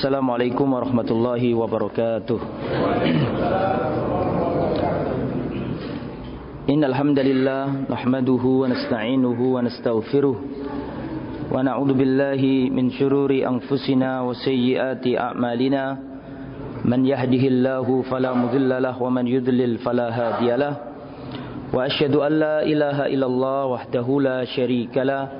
Assalamualaikum warahmatullahi wabarakatuh. Innal hamdalillah nahmaduhu wa nasta'inuhu wa nastaghfiruh wa na'udzu billahi min shururi anfusina wa sayyiati a'malina. Man yahdihillahu fala mudhillalah wa man yudlil fala hadiyalah wa ashhadu an la ilaha illallah wahdahu la sharikalah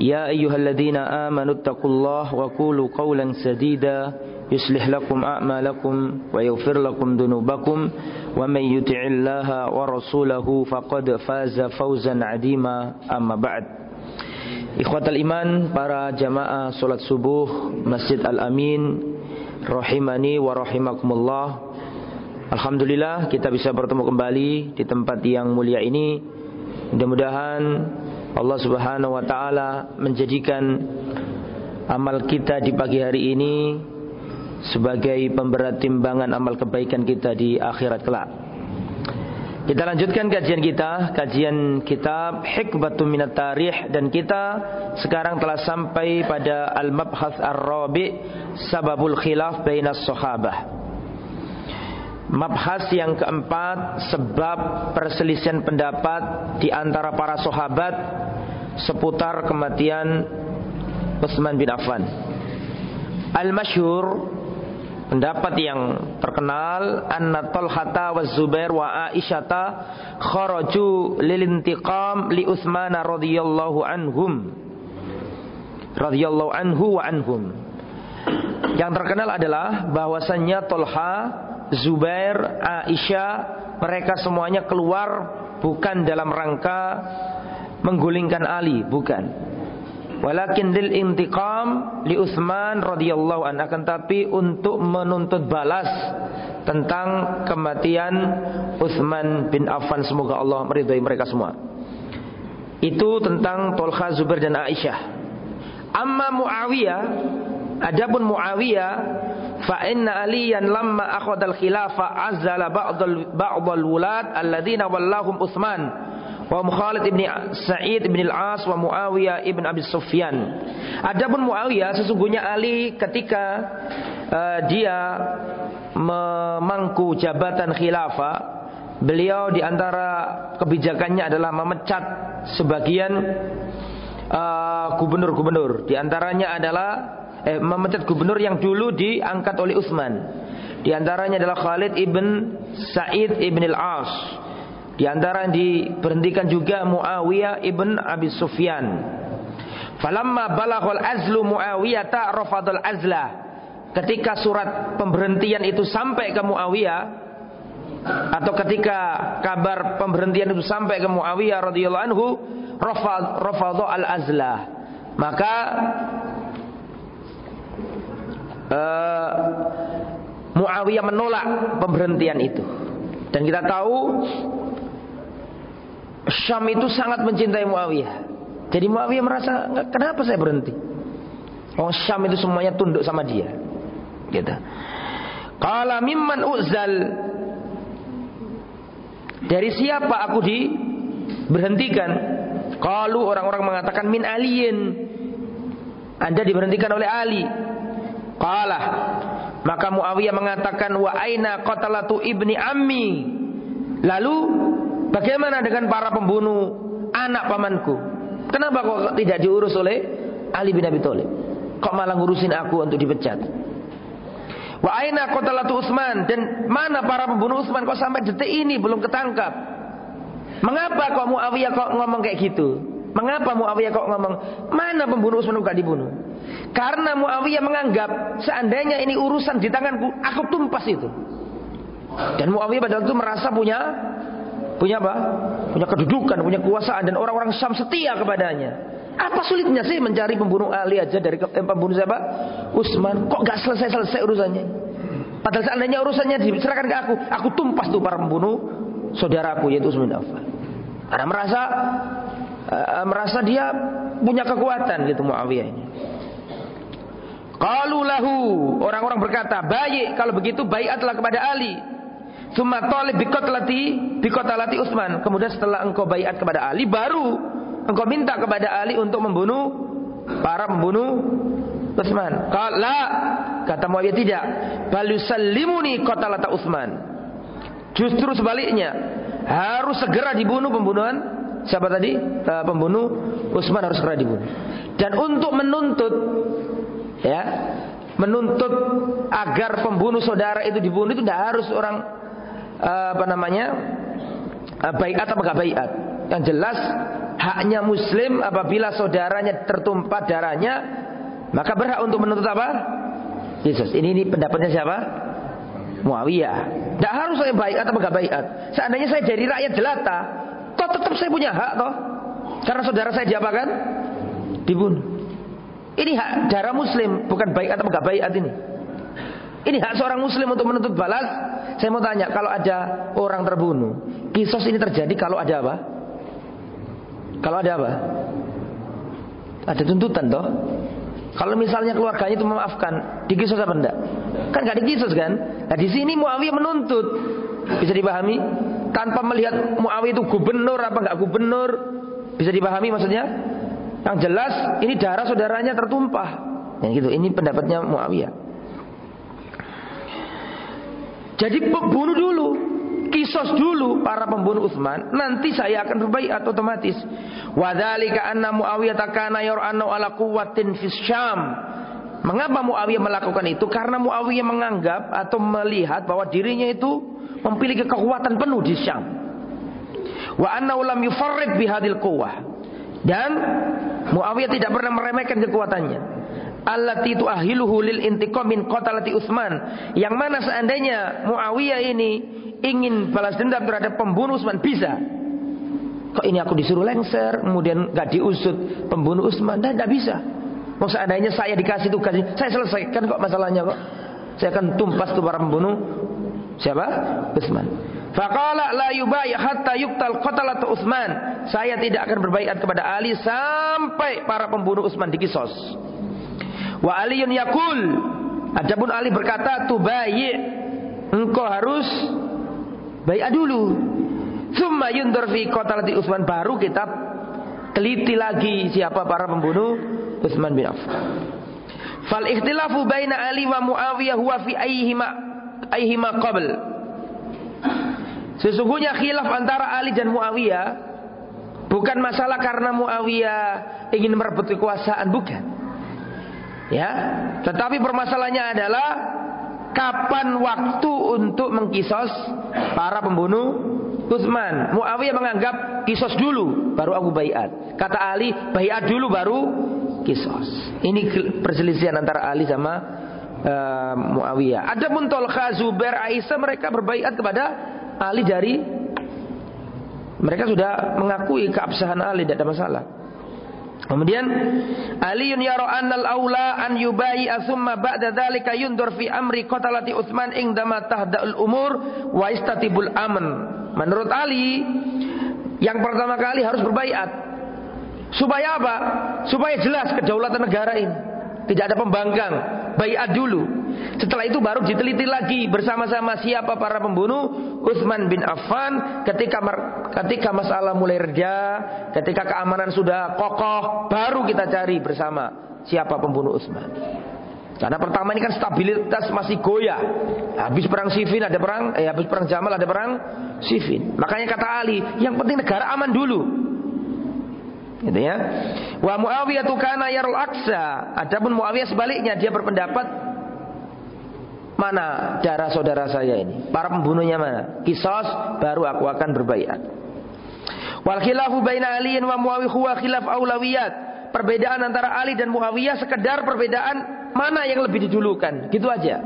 يا أيها الذين آمنوا اتقوا الله وقولوا قولا سديدا يصلح لكم أعمالكم ويغفر لكم ذنوبكم ومن يطع الله ورسوله فقد فاز فوزا عظيما أما بعد Ikhwatal iman para jamaah salat subuh Masjid Al-Amin rahimani wa rahimakumullah Alhamdulillah kita bisa bertemu kembali di tempat yang mulia ini Mudah-mudahan Allah Subhanahu wa taala menjadikan amal kita di pagi hari ini sebagai pemberat timbangan amal kebaikan kita di akhirat kelak. Kita lanjutkan kajian kita, kajian kitab Hikbatun Minat Tarikh dan kita sekarang telah sampai pada Al-Mabhath Ar-Rabi Sababul Khilaf Bainas Sahabah. Mabhas yang keempat sebab perselisihan pendapat di antara para sahabat seputar kematian Utsman bin Affan. Al-masyhur pendapat yang terkenal anna Talhata wa Zubair wa Aisyata kharaju lil intiqam li Utsman radhiyallahu anhum radhiyallahu anhu wa anhum. Yang terkenal adalah bahwasannya Talha Zubair, Aisyah, mereka semuanya keluar bukan dalam rangka menggulingkan Ali, bukan. Walakin lil intiqam li Utsman radhiyallahu an akan tapi untuk menuntut balas tentang kematian Utsman bin Affan semoga Allah meridhai mereka semua. Itu tentang Tolha Zubair dan Aisyah. Amma Muawiyah adapun Muawiyah fa inna aliyan lamma akhadha al-khilafa azala ba'dal ba'dal wulad alladziina wallahum Utsman wa Khalid ibn Sa'id ibn al-As wa Muawiyah ibn Abi Sufyan. Adapun Muawiyah sesungguhnya Ali ketika uh, dia memangku jabatan khilafah, beliau di antara kebijakannya adalah memecat sebagian gubernur-gubernur. Uh, di antaranya adalah eh, memecat gubernur yang dulu diangkat oleh Utsman. Di antaranya adalah Khalid ibn Sa'id ibn al-As. Di antara yang diberhentikan juga Muawiyah ibn Abi Sufyan. Falamma balaghal azlu Muawiyah ta'rafadul azla. Ketika surat pemberhentian itu sampai ke Muawiyah atau ketika kabar pemberhentian itu sampai ke Muawiyah radhiyallahu anhu, rafad rafadha al azla. Maka uh, Muawiyah menolak pemberhentian itu. Dan kita tahu Syam itu sangat mencintai Muawiyah. Jadi Muawiyah merasa kenapa saya berhenti? Oh Syam itu semuanya tunduk sama dia. Gitu. Qala mimman uzal Dari siapa aku diberhentikan? Kalau orang-orang mengatakan min alien. Anda diberhentikan oleh Ali. Qala maka Muawiyah mengatakan wa aina qatalatu ibni ammi. Lalu bagaimana dengan para pembunuh anak pamanku? Kenapa kok tidak diurus oleh Ali bin Abi Thalib? Kok malah ngurusin aku untuk dipecat? Wa aina qatalatu Utsman dan mana para pembunuh Utsman kok sampai detik ini belum ketangkap? Mengapa kok Muawiyah kok ngomong kayak gitu? Mengapa Muawiyah kok ngomong mana pembunuh Utsman bukan dibunuh? Karena Muawiyah menganggap seandainya ini urusan di tanganku, aku tumpas itu. Dan Muawiyah pada waktu itu merasa punya punya apa? Punya kedudukan, punya kekuasaan dan orang-orang Syam setia kepadanya. Apa sulitnya sih mencari pembunuh Ali aja dari eh, pembunuh siapa? Utsman. Kok gak selesai-selesai urusannya? Padahal seandainya urusannya diserahkan ke aku, aku tumpas tuh para pembunuh saudaraku yaitu Utsman Affan. Karena merasa uh, merasa dia punya kekuatan gitu Muawiyah ini. Qalu lahu orang-orang berkata, "Baik kalau begitu baiatlah kepada Ali." Summa talib bikotlati bikotalati Utsman. Kemudian setelah engkau baiat kepada Ali baru engkau minta kepada Ali untuk membunuh para pembunuh Utsman. Kala kata Muawiyah tidak. Balusallimuni kotalata Utsman. Justru sebaliknya harus segera dibunuh pembunuhan siapa tadi? Uh, pembunuh Utsman harus segera dibunuh. Dan untuk menuntut ya menuntut agar pembunuh saudara itu dibunuh itu tidak harus orang uh, apa namanya uh, baiat atau enggak baiat. Yang jelas haknya muslim apabila saudaranya tertumpah darahnya maka berhak untuk menuntut apa? Yesus. Ini, ini pendapatnya siapa? Muawiyah. Tidak harus saya baiat atau enggak baiat. Seandainya saya jadi rakyat jelata tetap saya punya hak toh karena saudara saya diapakan dibunuh ini hak darah muslim, bukan baik atau enggak baik ini. Ini hak seorang muslim untuk menuntut balas. Saya mau tanya, kalau ada orang terbunuh, kisos ini terjadi kalau ada apa? Kalau ada apa? Ada tuntutan toh. Kalau misalnya keluarganya itu memaafkan, dikisos apa enggak? Kan enggak dikisos kan? Nah di sini Muawiyah menuntut. Bisa dipahami? Tanpa melihat Muawiyah itu gubernur apa enggak gubernur. Bisa dipahami maksudnya? Yang jelas ini darah saudaranya tertumpah. Yang gitu. Ini pendapatnya Muawiyah. Jadi bunuh dulu, kisos dulu para pembunuh Utsman, nanti saya akan berbaiat otomatis. Wadzalika anna Muawiyah takana yur'anu ala quwwatin fis Syam. Mengapa Muawiyah melakukan itu? Karena Muawiyah menganggap atau melihat bahwa dirinya itu memiliki kekuatan penuh di Syam. Wa anna lam yufarrid bihadil quwwah. Dan Muawiyah tidak pernah meremehkan kekuatannya. Allati tuahiluhu lil intiqam min qatalati Utsman. Yang mana seandainya Muawiyah ini ingin balas dendam terhadap pembunuh Utsman bisa. Kok ini aku disuruh lengser, kemudian gak diusut pembunuh Utsman, dan tidak bisa. Mau seandainya saya dikasih tugas, saya selesaikan kok masalahnya kok. Saya akan tumpas tuh para pembunuh siapa? Utsman. Faqala la yubai hatta yuktal qatalat Utsman. Saya tidak akan berbaikat kepada Ali sampai para pembunuh Utsman dikisos. Wa Aliun yakul. Adapun Ali berkata, "Tubayyi." Engkau harus baiat dulu. Summa yundur fi qatalati Utsman baru kita teliti lagi siapa para pembunuh Utsman bin Affan. Fal ikhtilafu baina Ali wa Muawiyah huwa fi ayyihima ayyihima qabl. Sesungguhnya khilaf antara Ali dan Muawiyah bukan masalah karena Muawiyah ingin merebut kekuasaan, bukan. Ya, tetapi permasalahannya adalah kapan waktu untuk mengkisos para pembunuh Utsman. Muawiyah menganggap kisos dulu baru aku bayat. Kata Ali, bayat dulu baru kisos. Ini perselisihan antara Ali sama uh, Muawiyah. Adapun Tolkha, Zubair, Aisyah mereka berbaiat kepada Ali dari mereka sudah mengakui keabsahan Ali tidak ada masalah. Kemudian Aliun yara annal aula an yubai asumma ba'da dzalika yundur fi amri qatalati Utsman indama tahda'ul umur wa istatibul amn. Menurut Ali yang pertama kali harus berbaiat. Supaya apa? Supaya jelas kedaulatan negara ini. Tidak ada pembangkang. Baiat dulu. Setelah itu baru diteliti lagi bersama-sama siapa para pembunuh Utsman bin Affan ketika ketika masalah mulai reda, ketika keamanan sudah kokoh, baru kita cari bersama siapa pembunuh Utsman. Karena pertama ini kan stabilitas masih goyah. Habis perang Siffin ada perang, eh habis perang Jamal ada perang Siffin. Makanya kata Ali, yang penting negara aman dulu. Gitu ya. Wa Muawiyah kana yarul aksa. Adapun Muawiyah sebaliknya dia berpendapat Mana darah saudara saya ini? Para pembunuhnya mana? Kisos baru aku akan berbaiat. Wal khilafu baina Ali wa Muawiyah huwa khilaf aulawiyat. Perbedaan antara Ali dan Muawiyah sekedar perbedaan mana yang lebih didulukan. Gitu aja.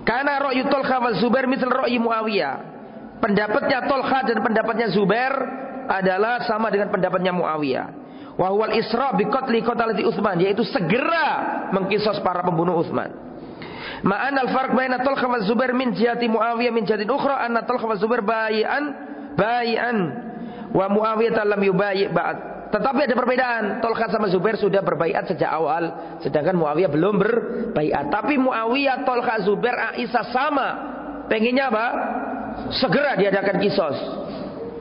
Karena ra'yu Talha wa Zubair misal ra'yi Muawiyah. pendapatnya Tolha dan pendapatnya Zubair adalah sama dengan pendapatnya Muawiyah. Wahwal Isra bi qatli qatalati Utsman yaitu segera mengkisos para pembunuh Utsman. Ma'an al-farq baina Talha wa Zubair min jihati Muawiyah min jihatin ukhra anna Talha wa Zubair bayi'an bayi'an wa Muawiyah lam yubayi' ba'd. Tetapi ada perbedaan. Tolkha sama Zubair sudah berbaiat sejak awal. Sedangkan Muawiyah belum berbaiat. Tapi Muawiyah, Tolkha, Zubair, Aisyah sama. Pengennya apa? Segera diadakan kisos.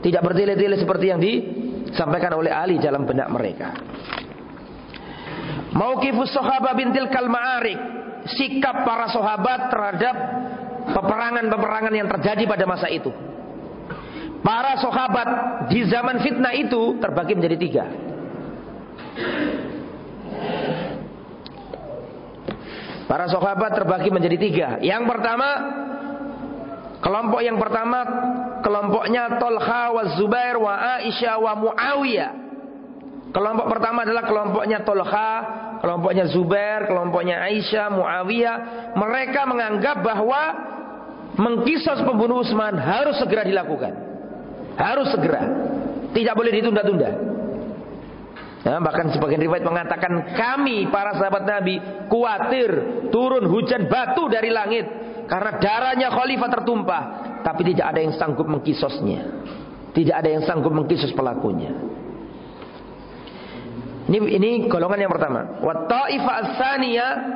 Tidak bertele-tele seperti yang disampaikan oleh Ali dalam benak mereka. Mauqifus sahabah bintil kal ma'arik. Sikap para sahabat terhadap peperangan-peperangan yang terjadi pada masa itu. Para sahabat di zaman fitnah itu terbagi menjadi tiga. Para sahabat terbagi menjadi tiga. Yang pertama, kelompok yang pertama, kelompoknya Tolha wa Zubair wa Aisyah wa Muawiyah. Kelompok pertama adalah kelompoknya Tolha, kelompoknya Zubair, kelompoknya Aisyah, Muawiyah. Mereka menganggap bahwa mengkisos pembunuh Utsman harus segera dilakukan. Harus segera. Tidak boleh ditunda-tunda. Ya, bahkan sebagian riwayat mengatakan kami para sahabat Nabi khawatir turun hujan batu dari langit karena darahnya khalifah tertumpah, tapi tidak ada yang sanggup mengkisosnya. Tidak ada yang sanggup mengkisos pelakunya. Ini ini golongan yang pertama. Wa ta'ifa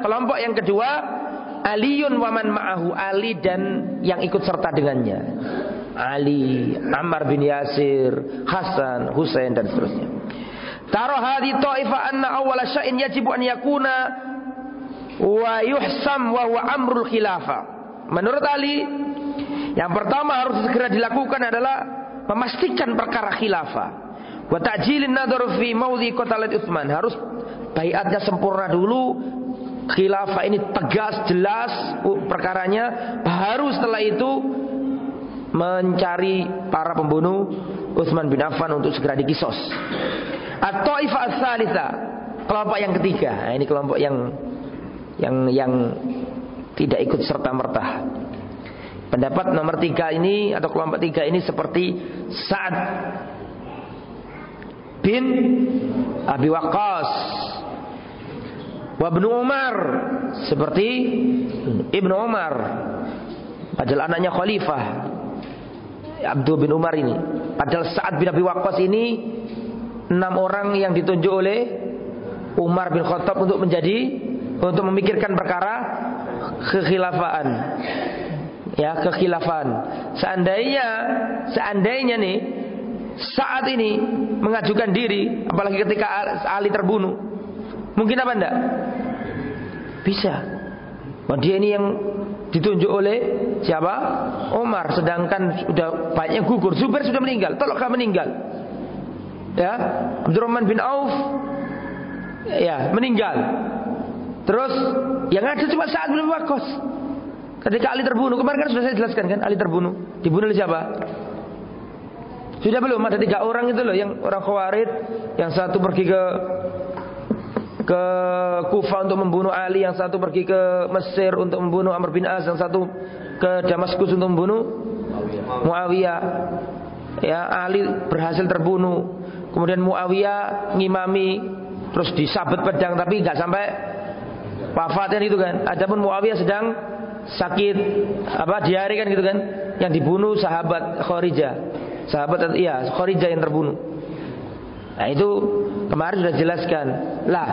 kelompok yang kedua, Aliun waman ma'ahu Ali dan yang ikut serta dengannya. Ali, Ammar bin Yasir, Hasan, Husain dan seterusnya. Taro hadi ta'ifa anna awwala syai'in yajibu an yakuna wa yuhsam wa huwa amrul khilafah. Menurut Ali, yang pertama harus segera dilakukan adalah memastikan perkara khilafah. Wa ta'jilin nadhar fi maudhi qatalat Utsman. Harus baiatnya sempurna dulu, khilafah ini tegas jelas perkaranya baru setelah itu mencari para pembunuh Utsman bin Affan untuk segera dikisos. At-Taifah ats kelompok yang ketiga. Nah, ini kelompok yang yang yang tidak ikut serta merta. Pendapat nomor tiga ini atau kelompok tiga ini seperti Sa'ad bin Abi Waqqas Wabnu Umar seperti Ibnu Umar padahal anaknya khalifah Abdul bin Umar ini. Padahal saat bin Abi Waqqas ini enam orang yang ditunjuk oleh Umar bin Khattab untuk menjadi untuk memikirkan perkara kekhilafaan. Ya, kekhilafan. Seandainya seandainya nih saat ini mengajukan diri apalagi ketika Ali terbunuh. Mungkin apa enggak? Bisa. Oh, dia ini yang ditunjuk oleh siapa? Umar. Sedangkan sudah banyak gugur. Zubair sudah meninggal. Tolonglah meninggal. Ya, Abdurrahman bin Auf ya meninggal. Terus yang ada cuma saat bin Waqqas. Ketika Ali terbunuh, kemarin kan sudah saya jelaskan kan, Ali terbunuh. Dibunuh oleh siapa? Sudah belum ada tiga orang itu loh yang orang Khawarid, yang satu pergi ke ke Kufa untuk membunuh Ali, yang satu pergi ke Mesir untuk membunuh Amr bin As, yang satu ke Damaskus untuk membunuh Muawiyah. Ya, Ali berhasil terbunuh. Kemudian Muawiyah ngimami terus disabet pedang tapi nggak sampai wafatnya itu kan. Adapun Muawiyah sedang sakit apa diare kan gitu kan. Yang dibunuh sahabat Kharijah. Sahabat iya, Kharijah yang terbunuh. Nah itu kemarin sudah jelaskan. Lah,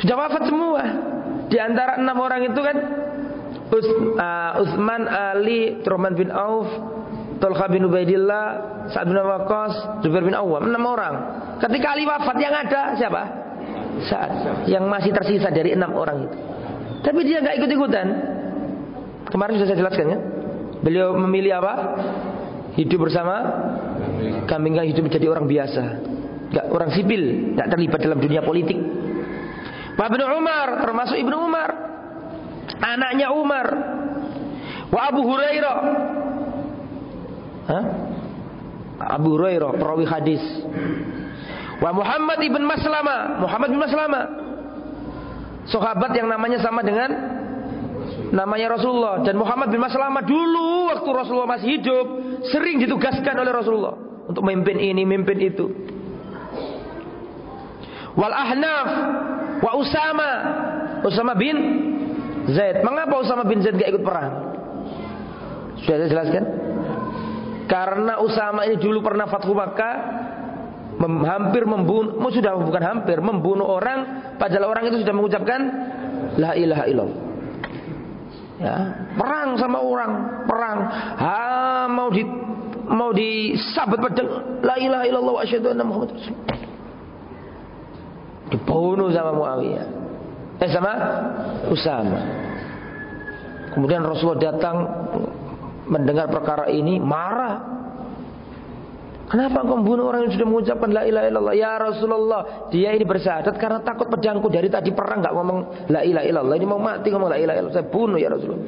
sudah wafat semua. Di antara enam orang itu kan Us, uh, Ali, Turman bin Auf, Tolha bin Ubaidillah, Sa'ad bin Waqqas, Zubair bin Awam, enam orang. Ketika Ali wafat yang ada siapa? Saat yang masih tersisa dari enam orang itu. Tapi dia nggak ikut-ikutan. Kemarin sudah saya jelaskan ya. Beliau memilih apa? Hidup bersama kambing hidup menjadi orang biasa. Gak orang sipil, gak terlibat dalam dunia politik. Wa Ibnu Umar, termasuk Ibnu Umar. Anaknya Umar. Wa Abu Hurairah. Hah? Abu Hurairah, perawi hadis. Wa Muhammad ibn Maslama, Muhammad bin Maslama. Sahabat yang namanya sama dengan namanya Rasulullah dan Muhammad bin Maslamah dulu waktu Rasulullah masih hidup sering ditugaskan oleh Rasulullah untuk memimpin ini, memimpin itu. Wal Ahnaf wa Usama, Usama bin Zaid. Mengapa Usama bin Zaid gak ikut perang? Sudah saya jelaskan? Karena Usama ini dulu pernah Fathu Makkah mem hampir membunuh, sudah bukan hampir, membunuh orang padahal orang itu sudah mengucapkan la ilaha illallah. Ya, perang sama orang, perang. Ha, mau di mau disabet pedang la ilaha illallah wa asyhadu anna muhammad Dibunuh sama Muawiyah. Eh sama Usama. Kemudian Rasulullah datang mendengar perkara ini marah Kenapa engkau membunuh orang yang sudah mengucapkan la ilaha illallah? Ya Rasulullah, dia ini bersyahadat karena takut pedangku dari tadi perang nggak ngomong la ilaha illallah. Ini mau mati ngomong la ilaha illallah. Saya bunuh ya Rasulullah.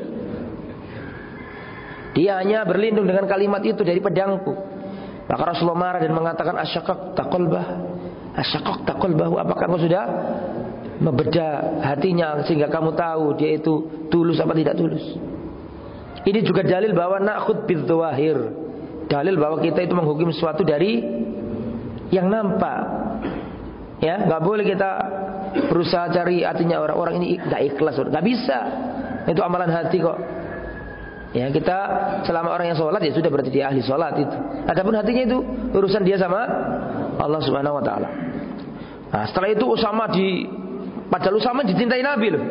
Dia hanya berlindung dengan kalimat itu dari pedangku. Maka Rasulullah marah dan mengatakan asyakak takolbah. Asyakak takolbah. Apakah engkau sudah membedah hatinya sehingga kamu tahu dia itu tulus apa tidak tulus? Ini juga dalil bahwa nakhud bidzawahir dalil bahwa kita itu menghukum sesuatu dari yang nampak. Ya, nggak boleh kita berusaha cari artinya orang-orang ini nggak ikhlas, nggak bisa. Itu amalan hati kok. Ya kita selama orang yang sholat ya sudah berarti dia ahli sholat itu. Adapun hatinya itu urusan dia sama Allah Subhanahu Wa Taala. Nah, setelah itu Usama di padahal Usama dicintai Nabi loh.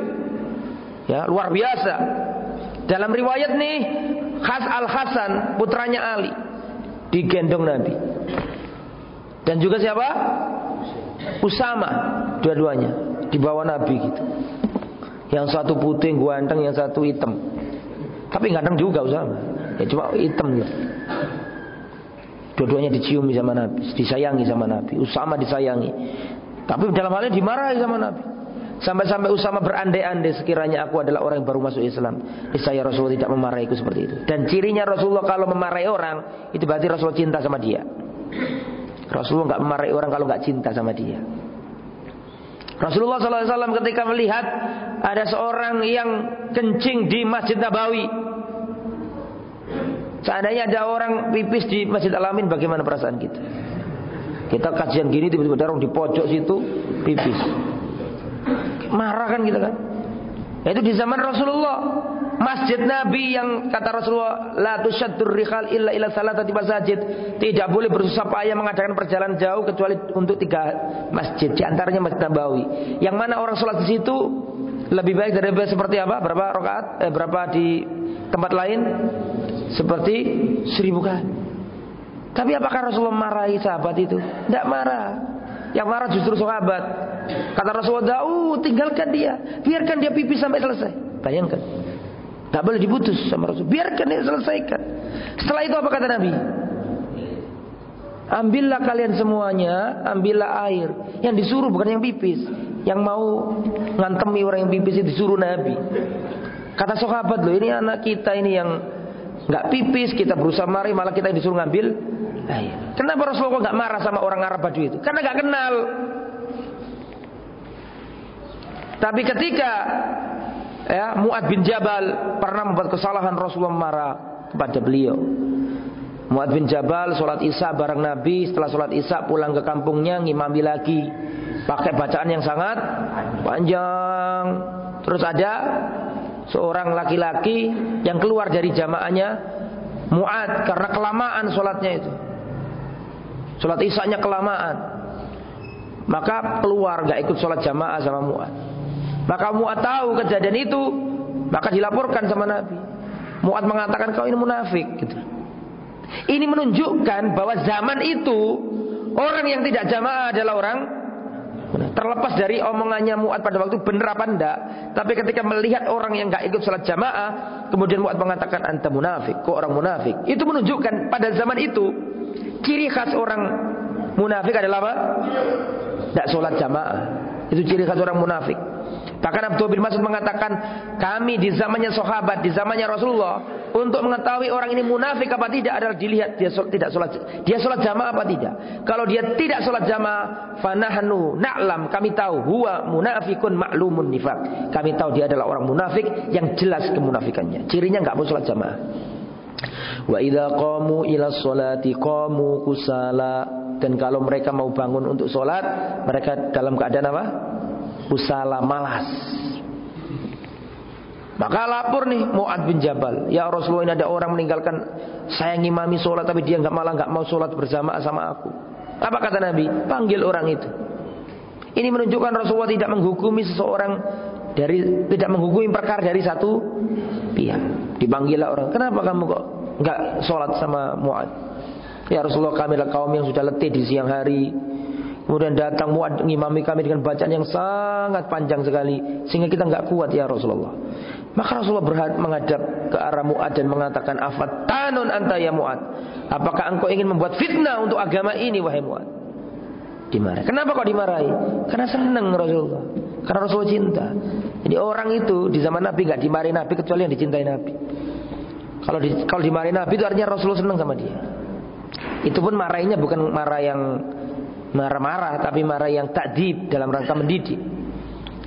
Ya luar biasa. Dalam riwayat nih Khas Al Hasan putranya Ali digendong Nabi. Dan juga siapa? Usama dua-duanya dibawa Nabi gitu. Yang satu putih ganteng, yang satu hitam. Tapi ganteng juga Usama. Ya cuma hitam gitu. Dua-duanya dicium sama Nabi, disayangi sama Nabi. Usama disayangi. Tapi dalam halnya dimarahi sama Nabi. Sampai-sampai Usama berandai-andai sekiranya aku adalah orang yang baru masuk Islam. Saya Rasulullah tidak memarahiku seperti itu. Dan cirinya Rasulullah kalau memarahi orang, itu berarti Rasulullah cinta sama dia. Rasulullah nggak memarahi orang kalau nggak cinta sama dia. Rasulullah SAW ketika melihat ada seorang yang kencing di Masjid Nabawi. Seandainya ada orang pipis di Masjid Alamin, bagaimana perasaan kita? Kita kajian gini tiba-tiba darung di pojok situ pipis. Marah kan kita kan? Itu di zaman Rasulullah. Masjid Nabi yang kata Rasulullah, la tusyaddur rihal illa ila salatati masajid. Tidak boleh bersusah payah mengadakan perjalanan jauh kecuali untuk tiga masjid. Di antaranya Masjid Nabawi. Yang mana orang sholat di situ lebih baik dari seperti apa? Berapa rakaat? Eh, berapa di tempat lain? Seperti seribu kali. Tapi apakah Rasulullah marahi sahabat itu? Tidak marah. Yang marah justru sahabat. Kata Rasulullah, "Oh, tinggalkan dia. Biarkan dia pipis sampai selesai." Bayangkan. Tak boleh diputus sama Rasul. Biarkan dia selesaikan. Setelah itu apa kata Nabi? Ambillah kalian semuanya, ambillah air. Yang disuruh bukan yang pipis. Yang mau ngantemi orang yang pipis itu disuruh Nabi. Kata sahabat loh, ini anak kita ini yang nggak pipis, kita berusaha mari malah kita disuruh ngambil air. Kenapa Rasulullah nggak marah sama orang Arab Badui itu? Karena nggak kenal. Tapi ketika ya Muad bin Jabal pernah membuat kesalahan Rasulullah marah kepada beliau. Muad bin Jabal sholat isya bareng Nabi setelah sholat isya pulang ke kampungnya ngimami lagi pakai bacaan yang sangat panjang. Terus ada seorang laki-laki yang keluar dari jamaahnya Muad karena kelamaan sholatnya itu. Sholat isya kelamaan. Maka keluar gak ikut sholat jamaah sama Muad. Maka Mu'ad tahu kejadian itu, maka dilaporkan sama Nabi. Mu'ad mengatakan kau ini munafik gitu. Ini menunjukkan bahwa zaman itu orang yang tidak jamaah adalah orang terlepas dari omongannya Mu'ad pada waktu benar apa enggak. Tapi ketika melihat orang yang enggak ikut salat jamaah, kemudian Mu'ad mengatakan anta munafik, kok orang munafik. Itu menunjukkan pada zaman itu ciri khas orang munafik adalah apa? Tidak sholat jamaah. Itu ciri khas orang munafik. Bahkan Abdul bin Mas'ud mengatakan, kami di zamannya sahabat, di zamannya Rasulullah, untuk mengetahui orang ini munafik apa tidak adalah dilihat dia sholat, tidak sholat, dia sholat jamaah apa tidak. Kalau dia tidak sholat jamaah, fanahnu na'lam, kami tahu huwa munafikun maklumun nifak. Kami tahu dia adalah orang munafik yang jelas kemunafikannya. Cirinya nggak mau sholat jamaah. Wa idza qamu ila sholati qamu kusala dan kalau mereka mau bangun untuk sholat mereka dalam keadaan apa? Usala malas. Maka lapor nih Mu'ad bin Jabal. Ya Rasulullah ini ada orang meninggalkan saya ngimami sholat tapi dia nggak malah nggak mau sholat bersama sama aku. Apa kata Nabi? Panggil orang itu. Ini menunjukkan Rasulullah tidak menghukumi seseorang dari tidak menghukumi perkara dari satu pihak. Dipanggil orang. Kenapa kamu kok nggak sholat sama Mu'ad? Ya Rasulullah kami kaum yang sudah letih di siang hari Kemudian datang muad ngimami kami dengan bacaan yang sangat panjang sekali sehingga kita nggak kuat ya Rasulullah. Maka Rasulullah berhad menghadap ke arah Muad dan mengatakan afat tanun anta ya Muad. Apakah engkau ingin membuat fitnah untuk agama ini wahai Muad? Dimarahi. Kenapa kok dimarahi? Karena senang Rasulullah. Karena Rasulullah cinta. Jadi orang itu di zaman Nabi nggak dimarahi Nabi kecuali yang dicintai Nabi. Kalau di, kalau dimarahi Nabi itu artinya Rasulullah senang sama dia. Itu pun marahinya bukan marah yang marah-marah tapi marah yang takdib dalam rangka mendidik.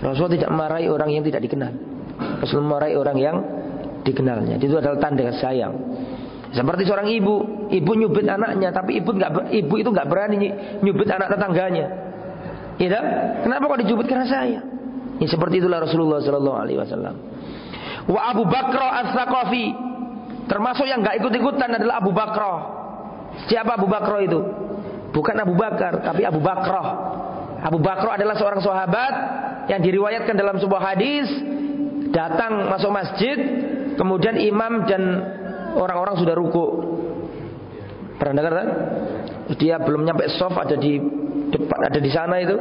Rasul tidak marahi orang yang tidak dikenal. Rasul marahi orang yang dikenalnya. Itu adalah tanda sayang. Seperti seorang ibu, ibu nyubit anaknya, tapi ibu nggak ibu itu nggak berani nyubit anak tetangganya. Ya, kenapa kok dijubit karena saya? Ini seperti itulah Rasulullah Sallallahu Alaihi Wasallam. Wa Abu Bakr as-Saqafi termasuk yang nggak ikut-ikutan adalah Abu Bakr. Siapa Abu Bakr itu? Bukan Abu Bakar, tapi Abu Bakrah. Abu Bakrah adalah seorang sahabat yang diriwayatkan dalam sebuah hadis datang masuk masjid, kemudian imam dan orang-orang sudah ruku. Pernah dengar kan? Dia belum nyampe soft ada di depan ada di sana itu.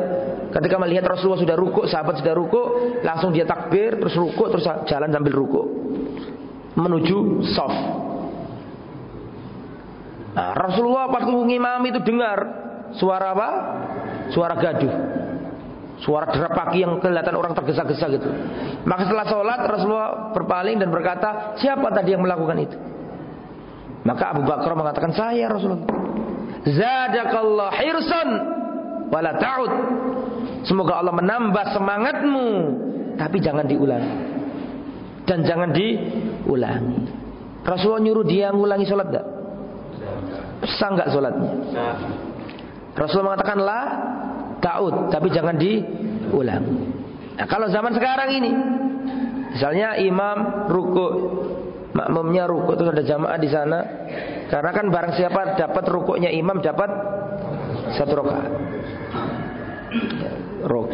Ketika melihat Rasulullah sudah ruku, sahabat sudah ruku, langsung dia takbir, terus ruku, terus jalan sambil ruku menuju soft. Nah, Rasulullah waktu ngimam itu dengar suara apa? Suara gaduh. Suara derap kaki yang kelihatan orang tergesa-gesa gitu. Maka setelah sholat Rasulullah berpaling dan berkata, siapa tadi yang melakukan itu? Maka Abu Bakar mengatakan, saya Rasulullah. Zadakallah hirsan wala ta'ud. Semoga Allah menambah semangatmu, tapi jangan diulangi. Dan jangan diulangi. Rasulullah nyuruh dia ngulangi sholat enggak? Sah nggak sholatnya? Rasul mengatakan lah taud, tapi jangan diulang. Nah, kalau zaman sekarang ini, misalnya imam ruku, makmumnya ruku itu ada jamaah di sana, karena kan barang siapa dapat rukuknya imam dapat satu rakaat. Ruk.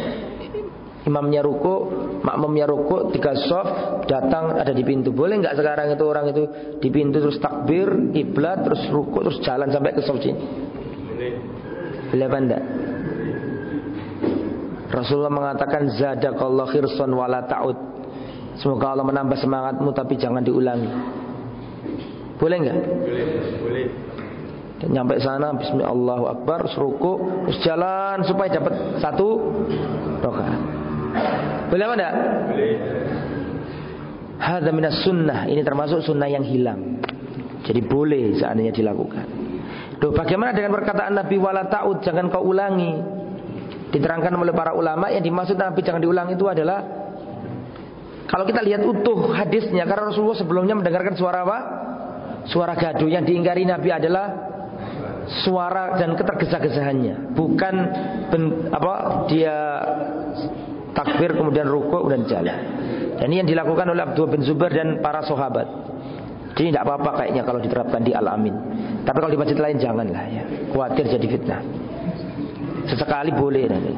Imamnya ruku, makmumnya ruku, tiga soft datang ada di pintu. Boleh nggak sekarang itu orang itu di pintu terus takbir, iblat, terus ruku, terus jalan sampai ke soft sini? Boleh apa enggak? Rasulullah mengatakan zadakallah khirson wala ta'ud. Semoga Allah menambah semangatmu tapi jangan diulangi. Boleh enggak? Boleh, boleh. Dan nyampe sana Bismillah Akbar Seruku Terus jalan supaya dapat satu Rokaat boleh apa enggak? Boleh. Hadza minas sunnah. Ini termasuk sunnah yang hilang. Jadi boleh seandainya dilakukan. Duh, bagaimana dengan perkataan Nabi wala ta'ud jangan kau ulangi? Diterangkan oleh para ulama yang dimaksud Nabi jangan diulangi itu adalah kalau kita lihat utuh hadisnya karena Rasulullah sebelumnya mendengarkan suara apa? Suara gaduh yang diingkari Nabi adalah suara dan ketergesa-gesahannya, bukan ben, apa dia takbir kemudian rukuk dan jalan. Dan ini yang dilakukan oleh Abdul bin Zubair dan para sahabat. Jadi tidak apa-apa kayaknya kalau diterapkan di Al-Amin. Tapi kalau di masjid lain janganlah ya. Khawatir jadi fitnah. Sesekali boleh nanti.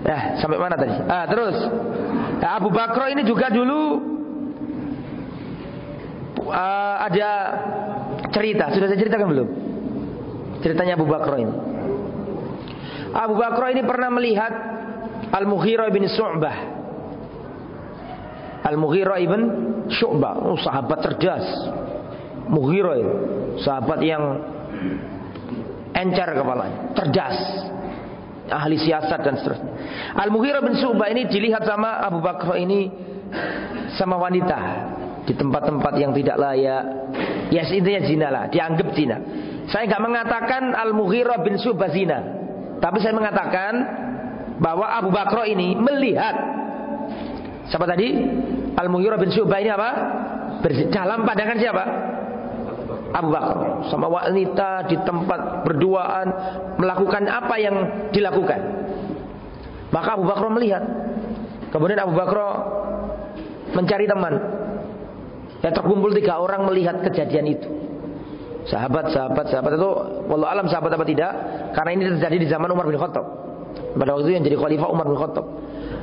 Nah, sampai mana tadi? Ah, terus. Nah, Abu Bakro ini juga dulu uh, ada cerita. Sudah saya ceritakan belum? Ceritanya Abu Bakro ini. Abu Bakar ini pernah melihat Al-Mughirah bin Su'bah. Al-Mughirah ibn Syu'bah, oh, sahabat cerdas. Mughirah sahabat yang encer kepalanya, cerdas. ahli siasat dan seterusnya. Al-Mughirah bin Syu'bah ini dilihat sama Abu Bakar ini sama wanita di tempat-tempat yang tidak layak. Ya yes, intinya zina lah, dianggap zina. Saya nggak mengatakan Al-Mughirah bin Syu'bah zina, tapi saya mengatakan bahwa Abu Bakar ini melihat siapa tadi? Al-Mughirah bin Syu'bah ini apa? Dalam pandangan siapa? Abu Bakar sama wanita di tempat berduaan melakukan apa yang dilakukan. Maka Abu Bakar melihat. Kemudian Abu Bakar mencari teman. Ya terkumpul tiga orang melihat kejadian itu. Sahabat, sahabat, sahabat itu, walau alam sahabat apa tidak? Karena ini terjadi di zaman Umar bin Khattab. Pada waktu itu yang jadi khalifah Umar bin Khattab.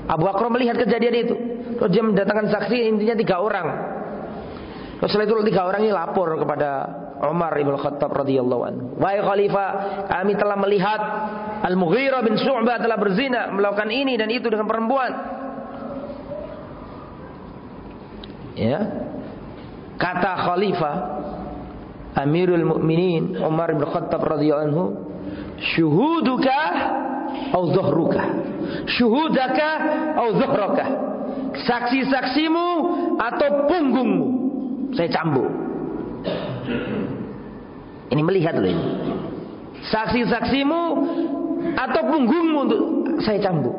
Abu Bakar melihat kejadian itu. Terus dia mendatangkan saksi intinya tiga orang. Setelah itu tiga orang ini lapor kepada Umar ibn Khattab radhiyallahu anhu. Wahai khalifah, kami telah melihat Al-Mughirah bin Syu'bah telah berzina, melakukan ini dan itu dengan perempuan. Ya. Kata khalifah Amirul Mukminin Umar bin Khattab radhiyallahu anhu, "Syuhuduka atau dhuhruka?" Syuhudaka atau dhuhruka? Saksi-saksimu atau punggungmu? Saya cambuk. Ini melihat loh ini. Saksi-saksimu atau punggungmu untuk saya cambuk.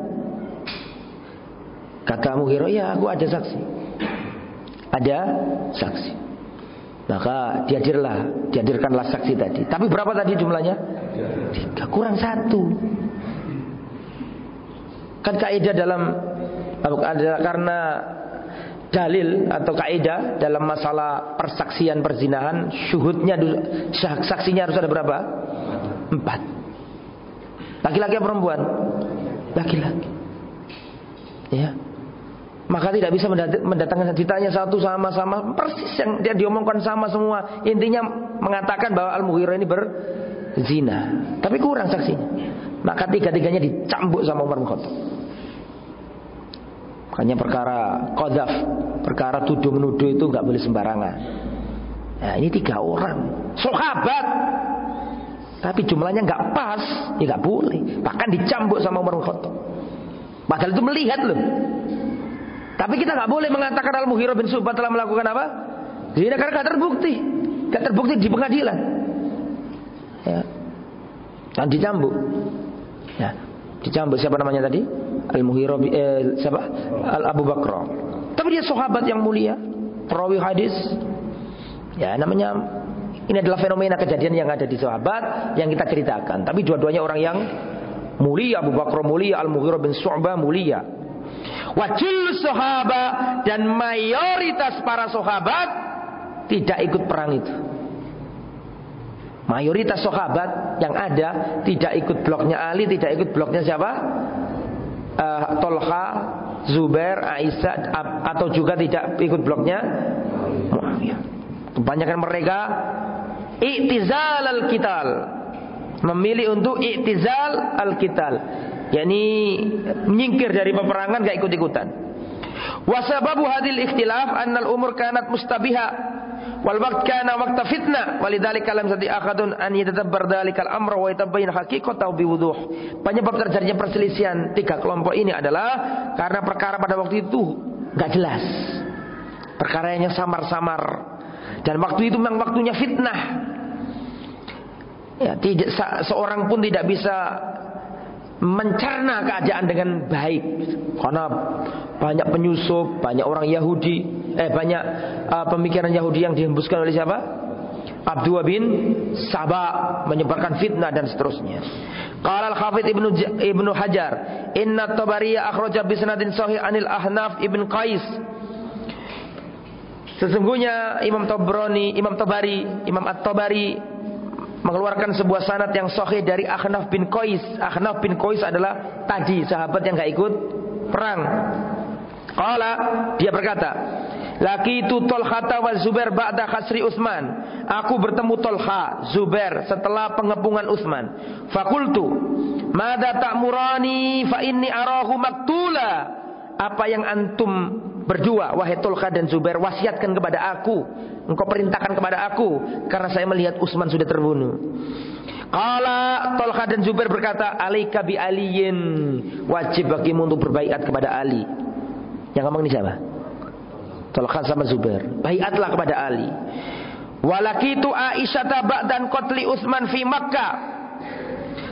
Kata Mughiro, ya aku ada saksi. Ada saksi. Maka dihadirlah, dihadirkanlah saksi tadi. Tapi berapa tadi jumlahnya? Tiga, kurang satu. Kan kaidah dalam karena dalil atau kaidah dalam masalah persaksian perzinahan syuhudnya saksinya harus ada berapa? Empat. Laki-laki atau perempuan? Laki-laki. Ya. Maka tidak bisa mendatangkan ditanya satu sama-sama persis yang dia diomongkan sama semua. Intinya mengatakan bahwa Al-Mughirah ini berzina. Tapi kurang saksinya. Maka tiga-tiganya dicambuk sama Umar bin. Makanya perkara kodaf, perkara tuduh menuduh itu nggak boleh sembarangan. Nah ini tiga orang, sahabat, tapi jumlahnya nggak pas, ya nggak boleh. Bahkan dicambuk sama Umar bin. Padahal itu melihat loh. Tapi kita nggak boleh mengatakan Al Muhirah bin Subah telah melakukan apa? Zina karena nggak terbukti, nggak terbukti di pengadilan. Ya. Dan dicambuk. Ya. Dicambuk siapa namanya tadi? Al-Muhira eh, siapa? Al Abu Bakr. Tapi dia sahabat yang mulia, perawi hadis. Ya, namanya ini adalah fenomena kejadian yang ada di sahabat yang kita ceritakan. Tapi dua-duanya orang yang mulia, Abu Bakar mulia, Al-Mughirah bin Su'bah mulia. Wajil sahabat dan mayoritas para sahabat tidak ikut perang itu. Mayoritas sahabat yang ada tidak ikut bloknya Ali, tidak ikut bloknya siapa? uh, Tolha, Zubair, Aisyah atau juga tidak ikut bloknya Muawiyah. Kebanyakan mereka i'tizal al-kital. Memilih untuk i'tizal al-kital. Yakni menyingkir dari peperangan gak ikut-ikutan. Wasababu hadil ikhtilaf annal umur kanat mustabiha wal waqt kana waqta fitnah walidzalika lam sadi akadun an yatadabbar dzalikal amra wa yatabayyan haqiqatahu biwuduh. Penyebab terjadinya perselisihan tiga kelompok ini adalah karena perkara pada waktu itu enggak jelas. Perkaranya samar-samar. Dan waktu itu memang waktunya fitnah. Ya tidak seorang pun tidak bisa mencerna keadaan dengan baik karena banyak penyusup, banyak orang Yahudi, eh banyak uh, pemikiran Yahudi yang dihembuskan oleh siapa? Abdullah bin Sabah menyebarkan fitnah dan seterusnya. Qala al-Hafidz Ibnu Ibnu Hajar, "Inna Tabariyah akhraja bi sanadin sahih anil Ahnaf Ibn Qais." Sesungguhnya Imam Tabrani, Imam Tabari, Imam At-Tabari mengeluarkan sebuah sanad yang sahih dari Akhnaf bin Qais. Akhnaf bin Qais adalah tadi sahabat yang gak ikut perang. Qala dia berkata, Laki itu Tolhata wa Zubair ba'da khasri Utsman. Aku bertemu Tolha, Zubair setelah pengepungan Utsman. Fakultu, "Mada ta'murani fa inni arahu maktula?" Apa yang antum berdua wahai Tolha dan Zubair wasiatkan kepada aku, engkau perintahkan kepada aku karena saya melihat Utsman sudah terbunuh. Kala Tolha dan Zubair berkata, Alaika bi aliyin. Wajib bagimu untuk berbaikat kepada Ali. Yang ngomong ini siapa? Tolha sama Zubair. Baiatlah kepada Ali. Walakitu Aisyah tabak dan kotli Utsman fi Makkah.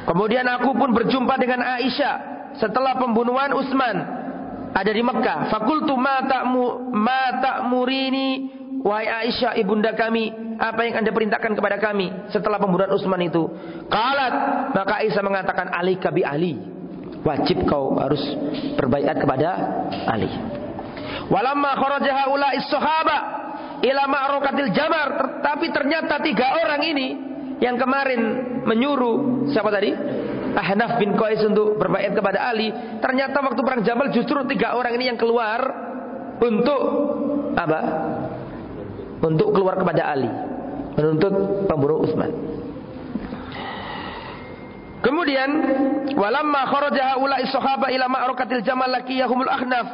Kemudian aku pun berjumpa dengan Aisyah setelah pembunuhan Utsman ada di Mekah. Fakultu ma ta'mu ma ta'murini wahai Aisyah ibunda kami, apa yang Anda perintahkan kepada kami setelah pembunuhan Utsman itu? Qalat, maka Aisyah mengatakan alika bi Ali. Wajib kau harus berbaikat kepada Ali. Walamma kharaja haula'i sahaba ila ma'rakatil jamar tapi ternyata tiga orang ini yang kemarin menyuruh siapa tadi Ahnaf bin Qais untuk berbaikat kepada Ali. Ternyata waktu perang Jamal justru tiga orang ini yang keluar untuk apa? Untuk keluar kepada Ali. Menuntut pembunuh Utsman. Kemudian walamma kharaja haula'i sahaba ila ma'rakatil jamal laqiyahumul ahnaf.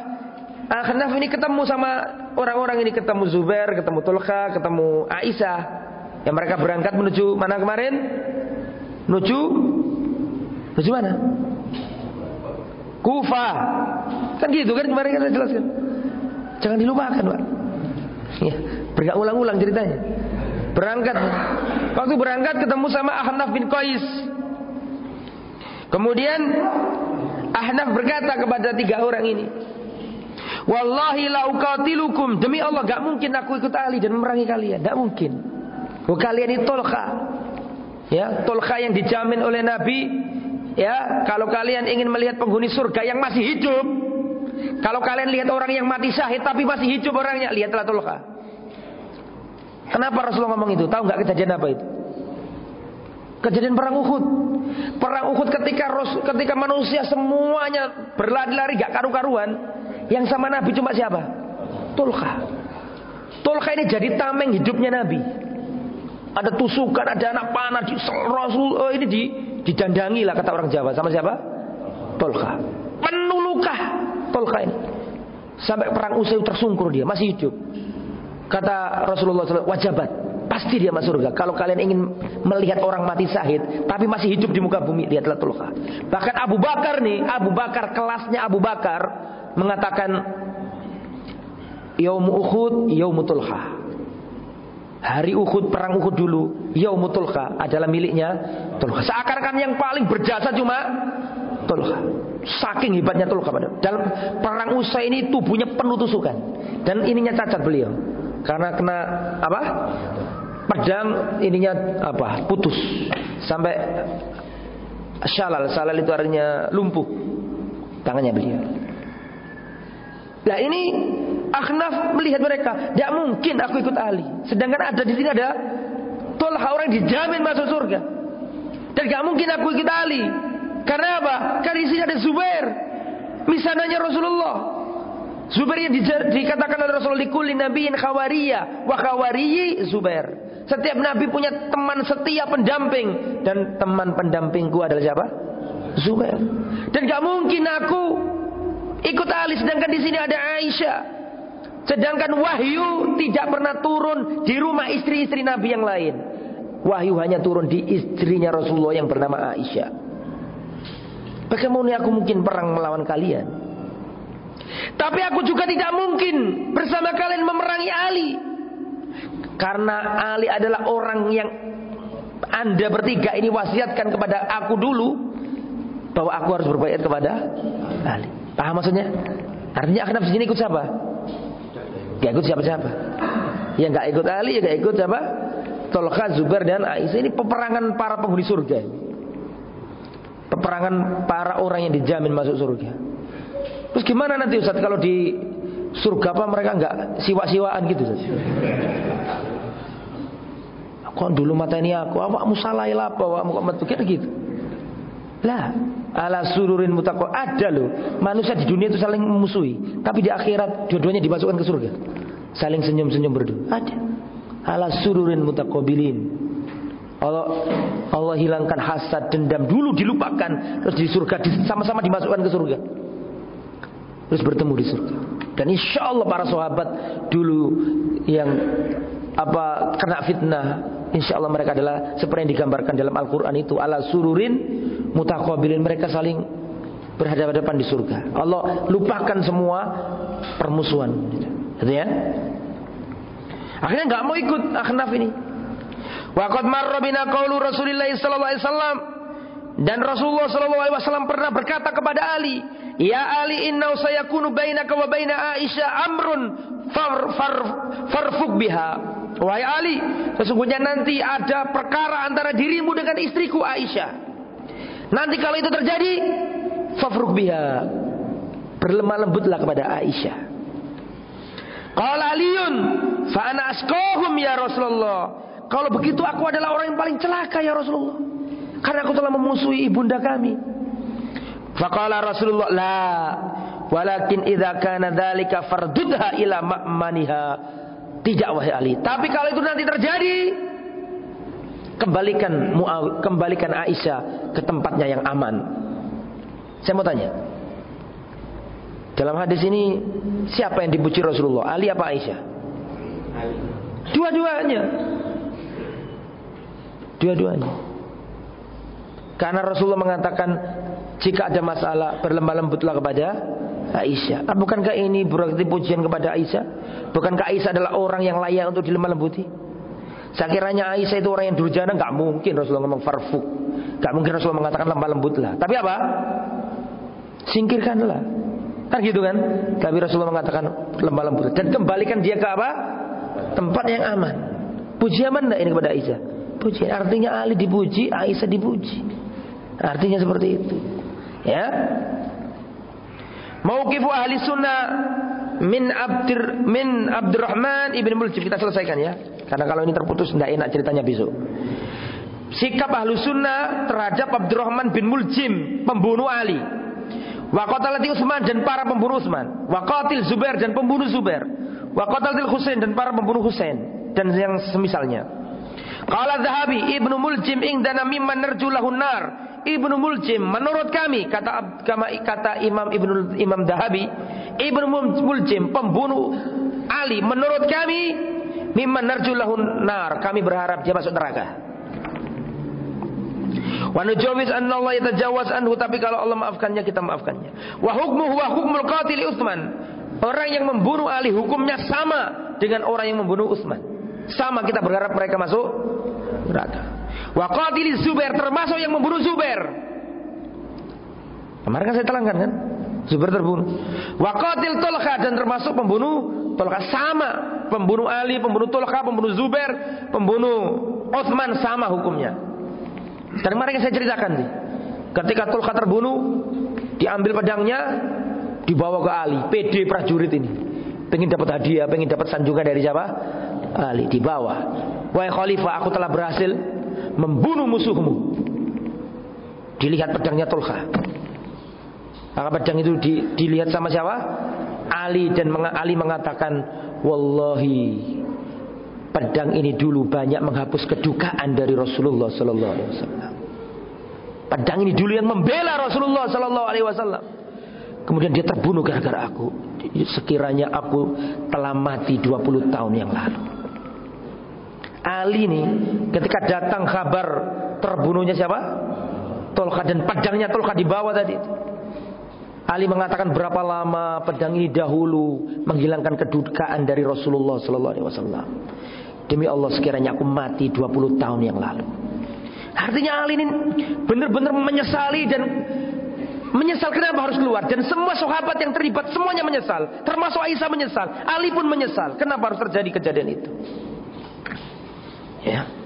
Ahnaf ini ketemu sama orang-orang ini. Ketemu Zubair, ketemu Tulkha, ketemu Aisyah. Yang mereka berangkat menuju mana kemarin? Menuju menuju mana? Kufa. Kan gitu kan kemarin kita jelaskan. Jangan dilupakan, Pak. Ya, berulang-ulang ceritanya. Berangkat. Waktu berangkat ketemu sama Ahnaf bin Qais. Kemudian Ahnaf berkata kepada tiga orang ini, Wallahi la uqatilukum. Demi Allah gak mungkin aku ikut Ali dan memerangi kalian. Gak mungkin. Kalian ini tolka. Ya, tolka yang dijamin oleh Nabi. Ya, kalau kalian ingin melihat penghuni surga yang masih hidup, kalau kalian lihat orang yang mati syahid tapi masih hidup orangnya, lihatlah tolka. Kenapa Rasulullah ngomong itu? Tahu nggak kejadian apa itu? Kejadian perang Uhud. Perang Uhud ketika ketika manusia semuanya berlari-lari gak karu-karuan, yang sama Nabi cuma siapa? Tulka. Tulka ini jadi tameng hidupnya Nabi. Ada tusukan, ada anak panah di Rasul. Oh ini di didandangi lah kata orang Jawa. Sama siapa? Tulka. Penuh luka Tulka ini. Sampai perang Usai tersungkur dia, masih hidup. Kata Rasulullah SAW, wajabat. Pasti dia masuk surga. Kalau kalian ingin melihat orang mati syahid, tapi masih hidup di muka bumi, lihatlah Tulka. Bahkan Abu Bakar nih, Abu Bakar kelasnya Abu Bakar mengatakan Yaum Uhud, Yaum Tulha. Hari Uhud, perang Uhud dulu, Yaum Tulha adalah miliknya Tulha. Seakan-akan yang paling berjasa cuma Tulha. Saking hebatnya Tulha pada. Dalam perang Usai ini tubuhnya penuh tusukan dan ininya cacat beliau. Karena kena apa? Pedang ininya apa? Putus sampai syalal. Syalal itu artinya lumpuh tangannya beliau. Nah ini Akhnaf melihat mereka, tidak mungkin aku ikut Ali. Sedangkan ada di sini ada Tolha orang dijamin masuk surga. Dan gak mungkin aku ikut Ali. Karena apa? Karena di sini ada Zubair. Misalnya Rasulullah. Zubair yang di, dikatakan oleh Rasulullah kulli nabiyin khawariya wa khawariyi Zubair. Setiap nabi punya teman setia pendamping dan teman pendampingku adalah siapa? Zubair. Dan gak mungkin aku Ikut Ali sedangkan di sini ada Aisyah. Sedangkan wahyu tidak pernah turun di rumah istri-istri Nabi yang lain. Wahyu hanya turun di istrinya Rasulullah yang bernama Aisyah. Bagaimana aku mungkin perang melawan kalian? Tapi aku juga tidak mungkin bersama kalian memerangi Ali. Karena Ali adalah orang yang anda bertiga ini wasiatkan kepada aku dulu bahwa aku harus berbaikat kepada Ali. Paham maksudnya? Artinya Ahnaf di sini ikut siapa? Gak ikut siapa-siapa. Yang gak ikut Ali, ya gak ikut siapa? Tolka, Zubair dan Aisyah ini peperangan para penghuni surga. Peperangan para orang yang dijamin masuk surga. Terus gimana nanti Ustaz kalau di surga apa mereka nggak siwa-siwaan gitu Ustaz? Kok dulu mata ini aku, awakmu salah apa, awakmu kok gitu. Lah, ala sururin mutaqo. Ada loh. Manusia di dunia itu saling memusuhi. Tapi di akhirat dua-duanya dimasukkan ke surga. Saling senyum-senyum berdua ada. Ala sururin mutaqabilin Allah Allah hilangkan hasad dendam. Dulu dilupakan. Terus di surga sama-sama dimasukkan ke surga. Terus bertemu di surga. Dan insya Allah para sahabat dulu yang apa kena fitnah insya Allah mereka adalah seperti yang digambarkan dalam Al-Quran itu ala sururin mutakobilin mereka saling berhadapan-hadapan di surga. Allah lupakan semua permusuhan. Gitu ya. Akhirnya nggak mau ikut Ahnaf ini. Waqad marra bina qaulu Rasulillah sallallahu alaihi wasallam dan Rasulullah sallallahu alaihi wasallam pernah berkata kepada Ali, "Ya Ali, inna sayakunu bainaka wa baina Aisyah amrun far, far, farfuk biha." Wahai Ali, sesungguhnya nanti ada perkara antara dirimu dengan istriku Aisyah. Nanti kalau itu terjadi, fafruk biha. Berlemah lembutlah kepada Aisyah. Qala Aliun, fa ana askohum ya Rasulullah. Kalau begitu aku adalah orang yang paling celaka ya Rasulullah. Karena aku telah memusuhi ibunda kami. Faqala Rasulullah, la. Walakin idza kana dzalika fardudha ila ma'maniha tidak wahai Ali. Tapi kalau itu nanti terjadi, kembalikan kembalikan Aisyah ke tempatnya yang aman. Saya mau tanya. Dalam hadis ini siapa yang dipuji Rasulullah? Ali apa Aisyah? Dua-duanya. Dua-duanya. Karena Rasulullah mengatakan jika ada masalah berlembah lembutlah kepada Aisyah. Ah, bukankah ini berarti pujian kepada Aisyah? Bukankah Aisyah adalah orang yang layak untuk dilemah lembuti? Sekiranya Aisyah itu orang yang durjana, nggak mungkin Rasulullah ngomong farfuk. Nggak mungkin Rasulullah mengatakan lemah lembutlah. Tapi apa? Singkirkanlah. Kan gitu kan? Tapi Rasulullah mengatakan lemah lembut dan kembalikan dia ke apa? Tempat yang aman. Pujian mana ini kepada Aisyah? Puji. Artinya Ali dipuji, Aisyah dipuji. Artinya seperti itu. Ya. Mauqifu ahli sunnah min Abdir min Abdurrahman ibn Muljim kita selesaikan ya. Karena kalau ini terputus tidak enak ceritanya besok. Sikap ahlu sunnah terhadap Abdurrahman bin Muljim pembunuh Ali. Waqatalati Utsman dan para pembunuh Utsman. Waqatil Zubair dan pembunuh Zubair. Waqatalil Husain dan para pembunuh Husain dan yang semisalnya. Qala Zahabi Ibnu Muljim ingdana mimman narjulahun nar Ibnu Muljim menurut kami kata kata Imam Ibnu Imam Dahabi Ibnu Muljim pembunuh Ali menurut kami mimman narjulahun nar kami berharap dia masuk neraka Wa nujawiz anna Allah yatajawaz anhu tapi kalau Allah maafkannya kita maafkannya. Wa hukmuhu wa hukmul qatil Utsman. Orang yang membunuh Ali hukumnya sama dengan orang yang membunuh Utsman. Sama kita berharap mereka masuk neraka. Wa qatili Zubair termasuk yang membunuh Zubair. Kemarin kan saya terangkan kan? Zubair terbunuh. Wa qatil Tulha dan termasuk pembunuh Tulha sama. Pembunuh Ali, pembunuh Tulha, pembunuh Zubair, pembunuh Utsman sama hukumnya. Dan kemarin saya ceritakan nih. Ketika Tulha terbunuh, diambil pedangnya, dibawa ke Ali, PD prajurit ini. Pengen dapat hadiah, pengen dapat sanjungan dari siapa? Ali dibawa. Wahai khalifah, aku telah berhasil membunuh musuhmu. Dilihat pedangnya Tulha. Maka pedang itu di, dilihat sama siapa? Ali dan Ali mengatakan, Wallahi pedang ini dulu banyak menghapus kedukaan dari Rasulullah Sallallahu Alaihi Wasallam. Pedang ini dulu yang membela Rasulullah Sallallahu Alaihi Wasallam. Kemudian dia terbunuh gara-gara aku. Sekiranya aku telah mati 20 tahun yang lalu. Ali ini ketika datang kabar terbunuhnya siapa? Tolka dan pedangnya Tolka dibawa tadi. Ali mengatakan berapa lama pedang ini dahulu menghilangkan kedudukan dari Rasulullah Sallallahu Alaihi Wasallam. Demi Allah sekiranya aku mati 20 tahun yang lalu. Artinya Ali ini benar-benar menyesali dan menyesal kenapa harus keluar dan semua sahabat yang terlibat semuanya menyesal, termasuk Aisyah menyesal, Ali pun menyesal. Kenapa harus terjadi kejadian itu? Ya.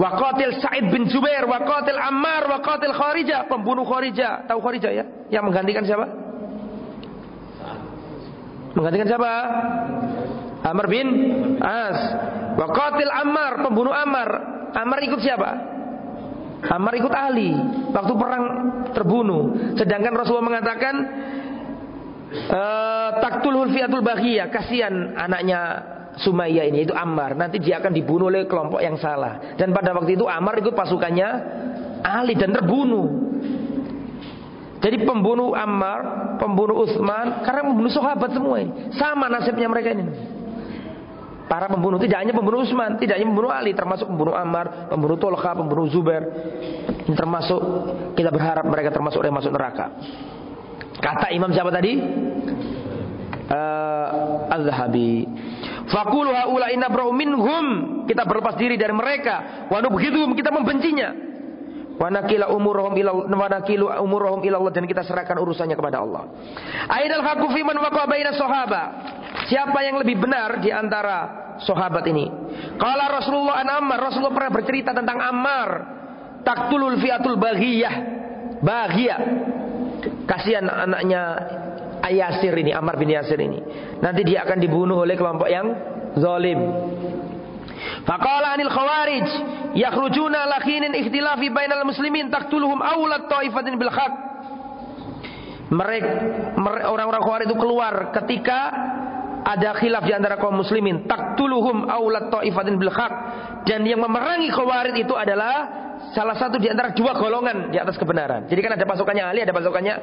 Waqatil Sa'id bin Jubair, waqatil Ammar, waqatil Kharijah, pembunuh Kharijah. Tahu Kharijah ya? Yang menggantikan siapa? Menggantikan siapa? Amr bin As. Waqatil Ammar, pembunuh Ammar. Ammar ikut siapa? Ammar ikut Ali waktu perang terbunuh. Sedangkan Rasulullah mengatakan uh, taktulul fiatul baghiyah, kasihan anaknya Sumayyah ini itu Ammar nanti dia akan dibunuh oleh kelompok yang salah dan pada waktu itu Ammar ikut pasukannya Ali dan terbunuh jadi pembunuh Ammar pembunuh Utsman karena membunuh sahabat semua ini sama nasibnya mereka ini para pembunuh tidak hanya pembunuh Utsman, tidak hanya pembunuh Ali, termasuk pembunuh Ammar, pembunuh Tolha, pembunuh Zubair. Ini termasuk kita berharap mereka termasuk yang masuk neraka. Kata Imam siapa tadi? Uh, Az-Zahabi. Fakulu haula inna minhum. Kita berlepas diri dari mereka. Wa kita membencinya. Wa nakila umurahum ila wa nakilu dan kita serahkan urusannya kepada Allah. Ainal haqqu fi man sahaba. Siapa yang lebih benar di antara sahabat ini? Qala Rasulullah an Ammar, Rasulullah pernah bercerita tentang Ammar. Taktulul fiatul baghiyah. Baghiyah. Kasihan anaknya Yasir ini, Ammar bin Yasir ini. Nanti dia akan dibunuh oleh kelompok yang zalim. Faqala anil khawarij yakhrujuna lakhinin ikhtilafi bainal muslimin taqtuluhum awlat ta'ifatin bil haq. Mereka orang-orang khawarij itu keluar ketika ada khilaf di antara kaum muslimin taqtuluhum awlat ta'ifatin bil haq dan yang memerangi khawarij itu adalah salah satu di antara dua golongan di atas kebenaran. Jadi kan ada pasukannya Ali, ada pasukannya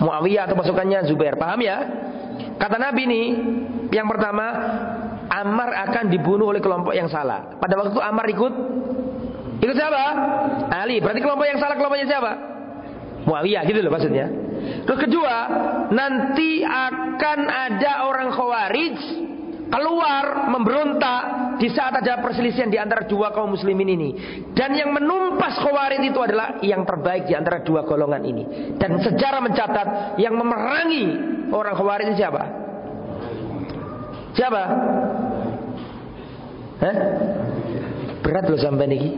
Muawiyah atau pasukannya Zubair. Paham ya? Kata Nabi ini, yang pertama, Ammar akan dibunuh oleh kelompok yang salah. Pada waktu itu Ammar ikut ikut siapa? Ali. Berarti kelompok yang salah kelompoknya siapa? Muawiyah gitu loh maksudnya. Terus kedua, nanti akan ada orang Khawarij keluar memberontak di saat ada perselisihan di antara dua kaum muslimin ini. Dan yang menumpas khawarij itu adalah yang terbaik di antara dua golongan ini. Dan sejarah mencatat yang memerangi orang khawarij siapa? Siapa? Hah? Berat loh sampai niki.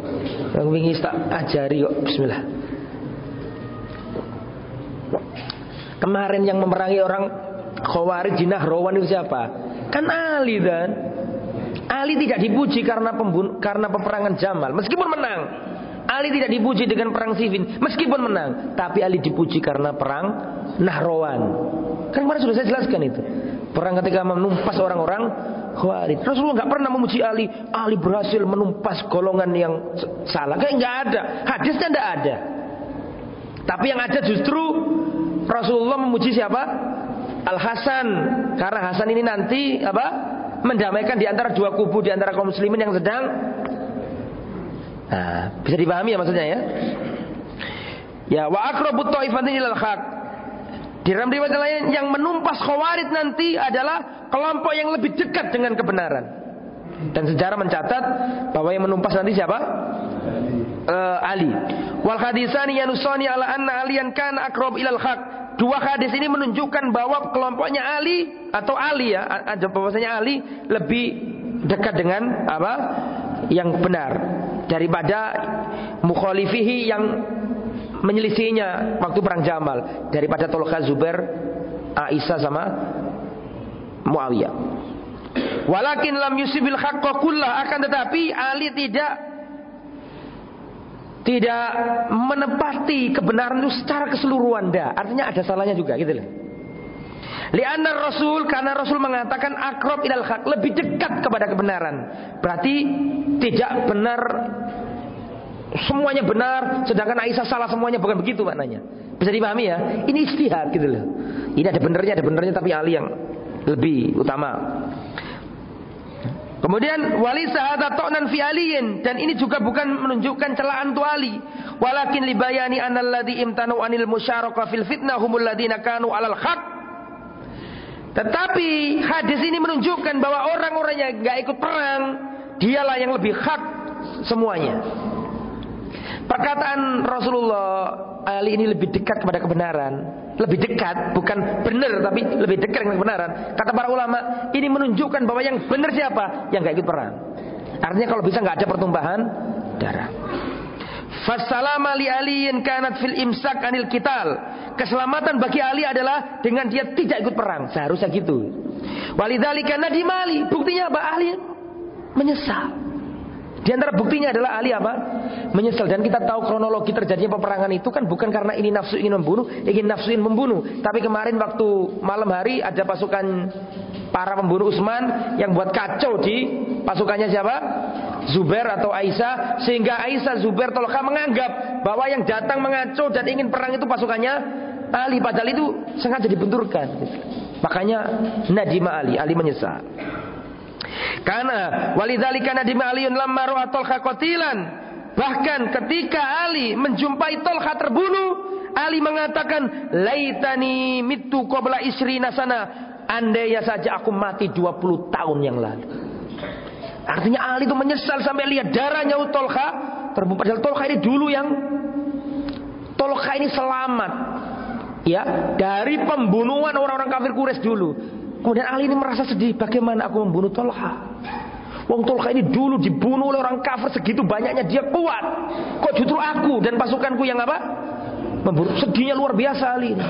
Yang ingin tak ajari kok. Bismillah. Kemarin yang memerangi orang Khawarij Jinah Rawan itu siapa? Kan Ali dan Ali tidak dipuji karena pembun karena peperangan Jamal, meskipun menang. Ali tidak dipuji dengan perang Siffin, meskipun menang. Tapi Ali dipuji karena perang Nahrawan. Kan kemarin sudah saya jelaskan itu. Perang ketika menumpas orang-orang Khawarij. Rasulullah nggak pernah memuji Ali. Ali berhasil menumpas golongan yang salah. Kayak nggak ada. Hadisnya nggak ada. Tapi yang ada justru Rasulullah memuji siapa? Al Hasan. Karena Hasan ini nanti apa? mendamaikan di antara dua kubu di antara kaum muslimin yang sedang Nah, bisa dipahami ya maksudnya ya? Ya, wa akrabut ta'ifatin ilal haq. Di dalam riwayat lain yang menumpas khawarid nanti adalah kelompok yang lebih dekat dengan kebenaran. Dan sejarah mencatat bahwa yang menumpas nanti siapa? Uh, Ali. Wal hadisani yanusani ala anna aliyan kana akrab ilal haq. Dua hadis ini menunjukkan bahwa kelompoknya Ali atau Ali ya, ada bahwasanya Ali lebih dekat dengan apa? yang benar daripada mukhalifihi yang menyelisihinya waktu perang Jamal daripada Tolka Zubair, Aisyah sama Muawiyah. Walakin lam yusibil haqqa kullah akan tetapi Ali tidak tidak menepati kebenaran itu secara keseluruhan dah. Artinya ada salahnya juga gitu loh. Lianna Rasul karena Rasul mengatakan akrob ilal haq lebih dekat kepada kebenaran. Berarti tidak benar semuanya benar, sedangkan Aisyah salah semuanya bukan begitu maknanya. Bisa dipahami ya? Ini istihad gitu loh. Ini ada benernya, ada benernya tapi Ali yang lebih utama. Kemudian wali sahada to'nan fi aliyin dan ini juga bukan menunjukkan celaan tu Ali. Walakin libayani analladhi imtanu anil musyaraka fil fitnah humul ladina kanu alal haq. Tetapi hadis ini menunjukkan bahwa orang-orang yang enggak ikut perang dialah yang lebih hak semuanya. Perkataan Rasulullah Ali ini lebih dekat kepada kebenaran lebih dekat, bukan benar tapi lebih dekat dengan kebenaran. Kata para ulama, ini menunjukkan bahwa yang benar siapa? Yang gak ikut perang. Artinya kalau bisa nggak ada pertumbahan darah. Fasalama li aliyin kanat fil imsak anil kital. Keselamatan bagi Ali adalah dengan dia tidak ikut perang. Seharusnya gitu. Walidzalika nadimali. Buktinya apa? Ali menyesal. Di antara buktinya adalah Ali apa? Menyesal dan kita tahu kronologi terjadinya peperangan itu kan bukan karena ini nafsu ingin membunuh, ingin nafsu ingin membunuh. Tapi kemarin waktu malam hari ada pasukan para pembunuh Utsman yang buat kacau di pasukannya siapa? Zubair atau Aisyah sehingga Aisyah Zubair Tolka menganggap bahwa yang datang mengacau dan ingin perang itu pasukannya Ali padahal itu sengaja dibenturkan. Makanya Najima Ali, Ali menyesal. Karena walidzalika nadim Aliun lamma ra'a Talha qatilan. Bahkan ketika Ali menjumpai Talha terbunuh, Ali mengatakan, "Laitani mitu qabla isri nasana." Andai ya saja aku mati 20 tahun yang lalu. Artinya Ali itu menyesal sampai lihat darahnya Tolha terbunuh. Padahal Tolha ini dulu yang Tolha ini selamat. Ya, dari pembunuhan orang-orang kafir Quraisy dulu. Kemudian Ali ini merasa sedih, bagaimana aku membunuh Tolha? Wong Tolha ini dulu dibunuh oleh orang kafir segitu banyaknya dia kuat. Kok justru aku dan pasukanku yang apa? Membunuh. Sedihnya luar biasa Ali ini.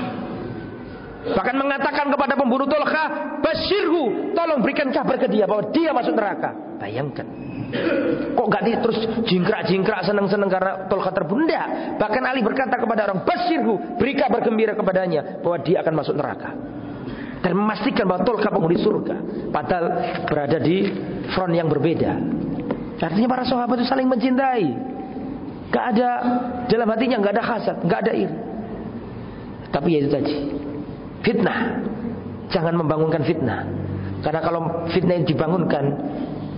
Bahkan mengatakan kepada pembunuh Tolha, Basirhu, tolong berikan kabar ke dia bahwa dia masuk neraka. Bayangkan. Kok gak di, terus jingkrak-jingkrak senang-senang karena Tolha terbunuh? Bahkan Ali berkata kepada orang, Basirhu, beri kabar gembira kepadanya bahwa dia akan masuk neraka dan memastikan bahwa Tolka penghuni surga. Padahal berada di front yang berbeda. Artinya para sahabat itu saling mencintai. Gak ada dalam hatinya gak ada hasad, gak ada iri. Tapi ya itu tadi, fitnah. Jangan membangunkan fitnah. Karena kalau fitnah yang dibangunkan,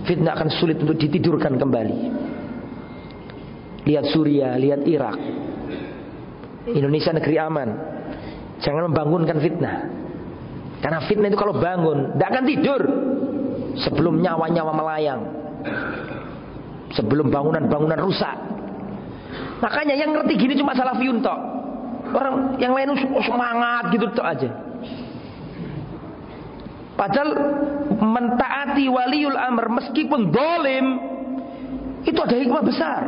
fitnah akan sulit untuk ditidurkan kembali. Lihat Suria, lihat Irak. Indonesia negeri aman. Jangan membangunkan fitnah. Karena fitnah itu kalau bangun, tidak akan tidur sebelum nyawa-nyawa melayang, sebelum bangunan-bangunan rusak. Makanya yang ngerti gini cuma salah tok. Orang yang lain semangat gitu tuh aja. Padahal mentaati waliul amr meskipun dolim itu ada hikmah besar.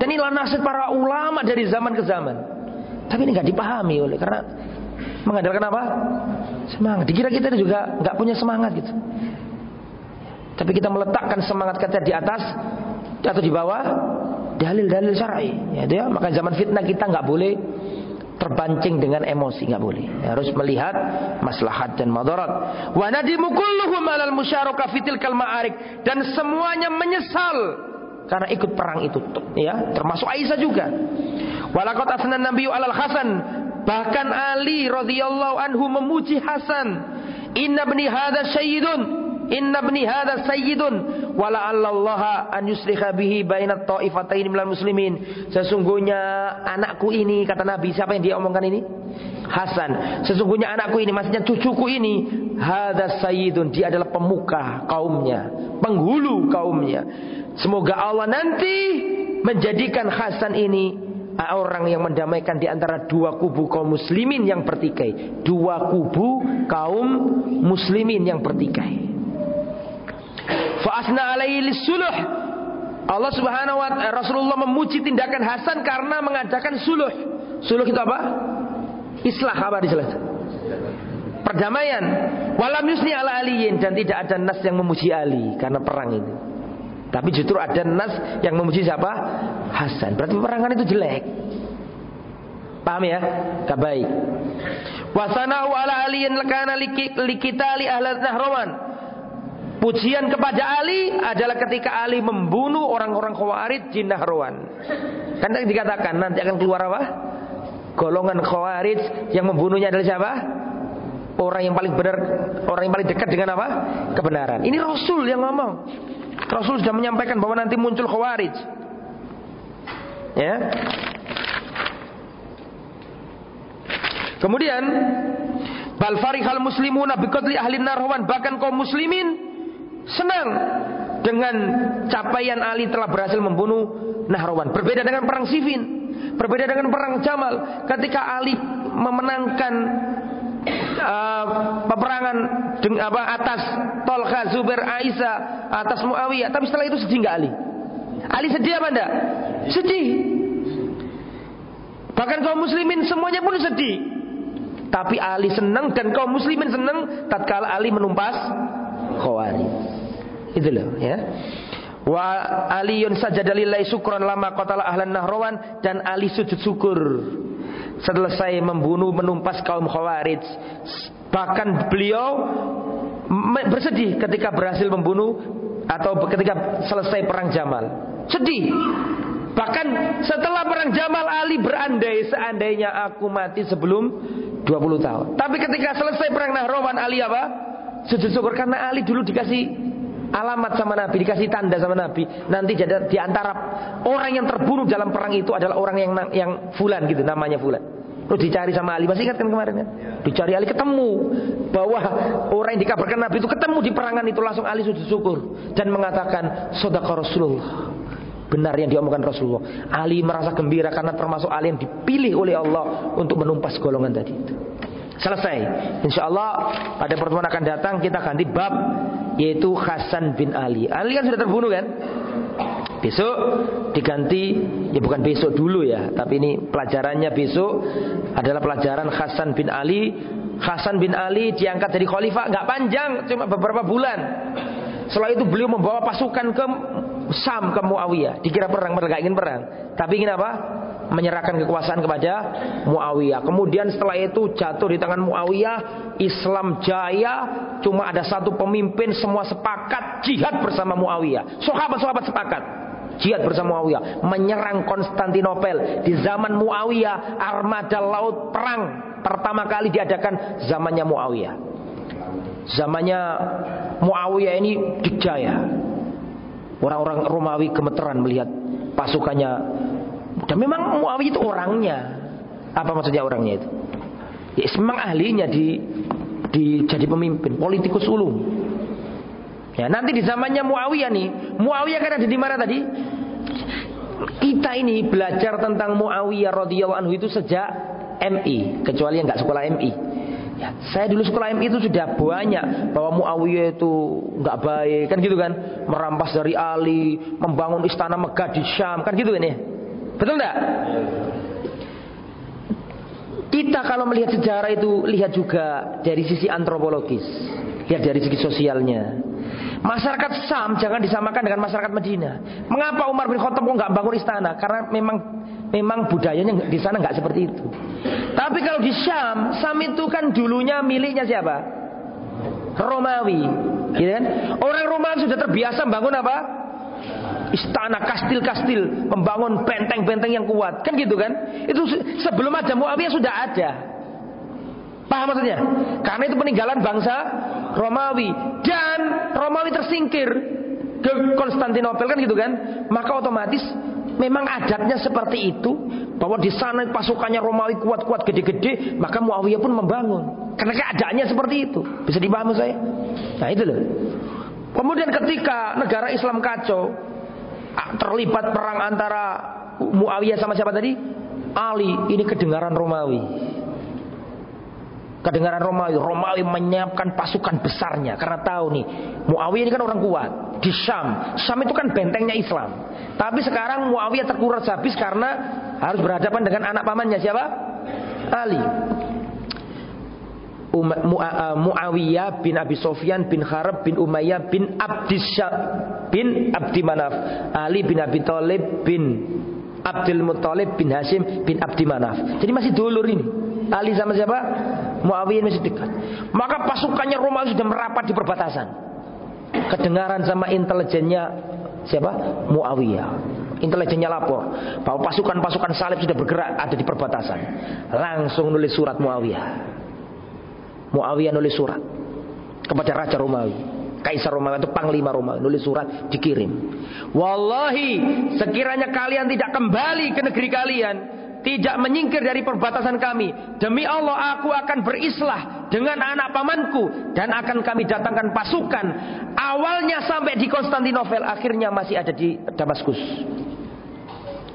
Dan inilah nasib para ulama dari zaman ke zaman. Tapi ini nggak dipahami oleh karena Mengandalkan apa? Semangat. Dikira kita juga nggak punya semangat gitu. Tapi kita meletakkan semangat kita di atas atau di bawah dalil-dalil syar'i. Ya, dia maka zaman fitnah kita nggak boleh terpancing dengan emosi nggak boleh. Ya, harus melihat maslahat dan madarat. Wa nadimu kulluhum 'alal musyaraka fitil ma'arik dan semuanya menyesal karena ikut perang itu ya termasuk Aisyah juga. Walaqad asnan nabiyyu 'alal Hasan Bahkan Ali radhiyallahu anhu memuji Hasan. Inna bni hadha sayyidun. Inna bni hadha sayyidun. Wala Allah an yusliha bihi bainat ta'ifatain muslimin. Sesungguhnya anakku ini kata Nabi siapa yang dia omongkan ini? Hasan. Sesungguhnya anakku ini maksudnya cucuku ini hadha sayyidun. Dia adalah pemuka kaumnya, penghulu kaumnya. Semoga Allah nanti menjadikan Hasan ini orang yang mendamaikan di antara dua kubu kaum muslimin yang bertikai. Dua kubu kaum muslimin yang bertikai. Fa'asna alaihi suluh. Allah Subhanahu wa taala Rasulullah memuji tindakan Hasan karena mengadakan suluh. Suluh itu apa? Islah apa di Perdamaian. Walam yusni ala aliyin dan tidak ada nas yang memuji Ali karena perang itu. Tapi justru ada nas yang memuji siapa? Hasan. Berarti peperangan itu jelek. Paham ya? Gak baik. Wasanahu ala aliyin lekana likitali ahlat nahrawan. Pujian kepada Ali adalah ketika Ali membunuh orang-orang Khawarij di Nahrawan. Kan dikatakan nanti akan keluar apa? Golongan Khawarij yang membunuhnya adalah siapa? Orang yang paling benar, orang yang paling dekat dengan apa? Kebenaran. Ini Rasul yang ngomong. Rasul sudah menyampaikan bahwa nanti muncul khawarij. Ya. Kemudian bal farihal muslimuna biqatli ahli narwan bahkan kaum muslimin senang dengan capaian Ali telah berhasil membunuh Nahrawan. Berbeda dengan perang Siffin, berbeda dengan perang Jamal ketika Ali memenangkan uh, peperangan apa, atas Tolha, Zubair, Aisyah, atas Muawiyah. Tapi setelah itu sedih nggak Ali? Ali sedih apa enggak? Sedih. Bahkan kaum muslimin semuanya pun sedih. Tapi Ali senang dan kaum muslimin senang tatkala Ali menumpas Khawarij. Itu loh ya. Wa Aliyun sajadalillahi syukran lama qatala ahlan nahrawan dan Ali sujud syukur selesai membunuh menumpas kaum Khawarij. Bahkan beliau bersedih ketika berhasil membunuh atau ketika selesai perang Jamal. Sedih. Bahkan setelah perang Jamal Ali berandai seandainya aku mati sebelum 20 tahun. Tapi ketika selesai perang Nahrawan Ali apa? Sujud syukur karena Ali dulu dikasih alamat sama Nabi, dikasih tanda sama Nabi. Nanti jadi di antara orang yang terbunuh dalam perang itu adalah orang yang yang fulan gitu namanya fulan. Terus dicari sama Ali, masih ingat kan kemarin ya? Dicari Ali ketemu bahwa orang yang dikabarkan Nabi itu ketemu di perangan itu langsung Ali sudah syukur dan mengatakan sodaka Rasulullah. Benar yang diomongkan Rasulullah. Ali merasa gembira karena termasuk Ali yang dipilih oleh Allah untuk menumpas golongan tadi itu. Selesai. Insya Allah pada pertemuan akan datang kita ganti bab yaitu Hasan bin Ali. Ali kan sudah terbunuh kan? Besok diganti ya bukan besok dulu ya, tapi ini pelajarannya besok adalah pelajaran Hasan bin Ali. Hasan bin Ali diangkat dari khalifah nggak panjang, cuma beberapa bulan. Setelah itu beliau membawa pasukan ke Sam ke Muawiyah. Dikira perang, mereka ingin perang. Tapi ingin apa? Menyerahkan kekuasaan kepada Muawiyah. Kemudian setelah itu jatuh di tangan Muawiyah, Islam jaya, cuma ada satu pemimpin semua sepakat jihad bersama Muawiyah. Sahabat-sahabat sepakat jihad bersama Muawiyah, menyerang Konstantinopel di zaman Muawiyah, armada laut perang pertama kali diadakan zamannya Muawiyah. Zamannya Muawiyah ini dijaya. Orang-orang Romawi gemeteran melihat pasukannya dan memang Muawiyah itu orangnya. Apa maksudnya orangnya itu? Ya, memang ahlinya di, di jadi pemimpin, politikus ulum. Ya, nanti di zamannya Muawiyah nih, Muawiyah kan ada di mana tadi? Kita ini belajar tentang Muawiyah radhiyallahu anhu itu sejak MI, kecuali yang nggak sekolah MI. Ya, saya dulu sekolah MI itu sudah banyak bahwa Muawiyah itu nggak baik, kan gitu kan? Merampas dari Ali, membangun istana megah di Syam, kan gitu kan ya? Betul enggak? Kita kalau melihat sejarah itu lihat juga dari sisi antropologis, lihat dari sisi sosialnya. Masyarakat Sam jangan disamakan dengan masyarakat Medina. Mengapa Umar bin Khattab kok nggak bangun istana? Karena memang memang budayanya di sana nggak seperti itu. Tapi kalau di Syam, Sam itu kan dulunya miliknya siapa? Romawi, gitu kan? Orang Romawi sudah terbiasa bangun apa? Istana, kastil-kastil, membangun benteng-benteng yang kuat. Kan gitu kan? Itu sebelum ada Muawiyah sudah ada. Paham maksudnya? Karena itu peninggalan bangsa Romawi dan Romawi tersingkir ke Konstantinopel kan gitu kan? Maka otomatis memang adatnya seperti itu bahwa di sana pasukannya Romawi kuat-kuat gede-gede, maka Muawiyah pun membangun. Karena keadaannya seperti itu. Bisa dipahami saya? Nah, itu loh. Kemudian ketika negara Islam kacau, terlibat perang antara Muawiyah sama siapa tadi? Ali, ini kedengaran Romawi. Kedengaran Romawi, Romawi menyiapkan pasukan besarnya karena tahu nih, Muawiyah ini kan orang kuat di Syam. Syam itu kan bentengnya Islam. Tapi sekarang Muawiyah terkuras habis karena harus berhadapan dengan anak pamannya siapa? Ali. Muawiyah bin Abi Sofyan bin Harab bin Umayyah bin Abdisya bin Abdi Manaf. Ali bin Abi Thalib bin Abdul Muthalib bin Hashim bin Abdi Manaf. Jadi masih dulur ini. Ali sama siapa? Muawiyah masih dekat. Maka pasukannya Romawi sudah merapat di perbatasan. Kedengaran sama intelijennya siapa? Muawiyah. Intelijennya lapor bahwa pasukan-pasukan salib sudah bergerak ada di perbatasan. Langsung nulis surat Muawiyah Muawiyah nulis surat kepada Raja Romawi. Kaisar Romawi itu panglima Romawi nulis surat dikirim. Wallahi sekiranya kalian tidak kembali ke negeri kalian, tidak menyingkir dari perbatasan kami, demi Allah aku akan berislah dengan anak pamanku dan akan kami datangkan pasukan. Awalnya sampai di Konstantinopel, akhirnya masih ada di Damaskus.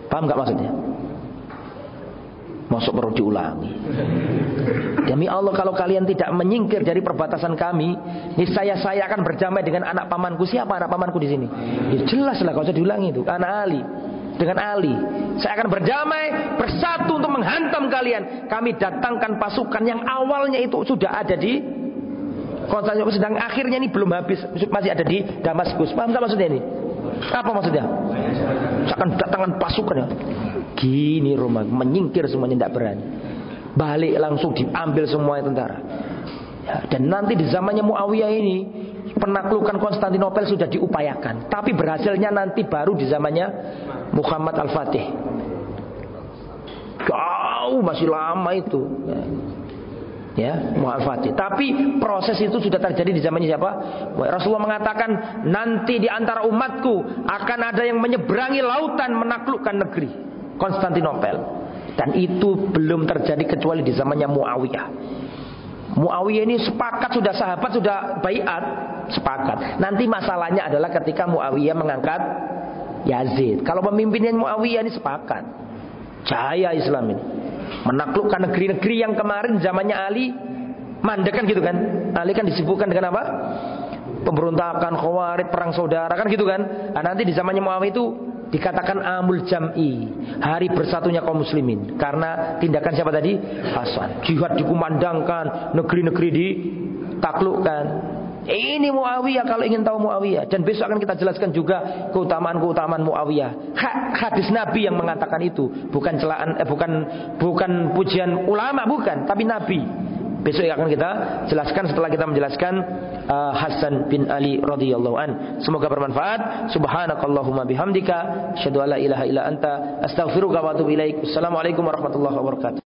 Paham nggak maksudnya? Masuk perlu diulangi. Demi Allah kalau kalian tidak menyingkir dari perbatasan kami, niscaya saya akan berdamai dengan anak pamanku. Siapa anak pamanku di sini? Ya jelas lah kalau usah diulangi itu. Anak Ali. Dengan Ali. Saya akan berdamai bersatu untuk menghantam kalian. Kami datangkan pasukan yang awalnya itu sudah ada di Konstantinopel sedang akhirnya ini belum habis masih ada di Damaskus. Paham maksudnya ini? Apa maksudnya? Saya akan datangkan pasukan ya. Gini Roma menyingkir semuanya tidak berani. Balik langsung diambil semua tentara. Ya, dan nanti di zamannya Muawiyah ini penaklukan Konstantinopel sudah diupayakan, tapi berhasilnya nanti baru di zamannya Muhammad Al-Fatih. Jauh masih lama itu. Ya. ya mu'afati. Tapi proses itu sudah terjadi di zamannya siapa? Rasulullah mengatakan nanti di antara umatku akan ada yang menyeberangi lautan menaklukkan negeri Konstantinopel. Dan itu belum terjadi kecuali di zamannya Muawiyah. Muawiyah ini sepakat sudah sahabat sudah bayat sepakat. Nanti masalahnya adalah ketika Muawiyah mengangkat Yazid. Kalau pemimpinnya Muawiyah ini sepakat. Cahaya Islam ini menaklukkan negeri-negeri yang kemarin zamannya Ali mandek kan gitu kan Ali kan disibukkan dengan apa pemberontakan khawarid perang saudara kan gitu kan nah, nanti di zamannya Muawiyah itu dikatakan amul jam'i hari bersatunya kaum muslimin. Karena tindakan siapa tadi? Hasan. Jihad dikumandangkan negeri-negeri ditaklukkan. Ini Muawiyah kalau ingin tahu Muawiyah. Dan besok akan kita jelaskan juga keutamaan-keutamaan Muawiyah. Hadis Nabi yang mengatakan itu, bukan celaan eh, bukan bukan pujian ulama bukan, tapi Nabi. Besok akan kita jelaskan setelah kita menjelaskan uh, Hasan bin Ali radhiyallahu an. Semoga bermanfaat. Subhanakallahumma bihamdika, asyhadu an la ilaha illa anta, astaghfiruka wa atubu ilaik. Assalamualaikum warahmatullahi wabarakatuh.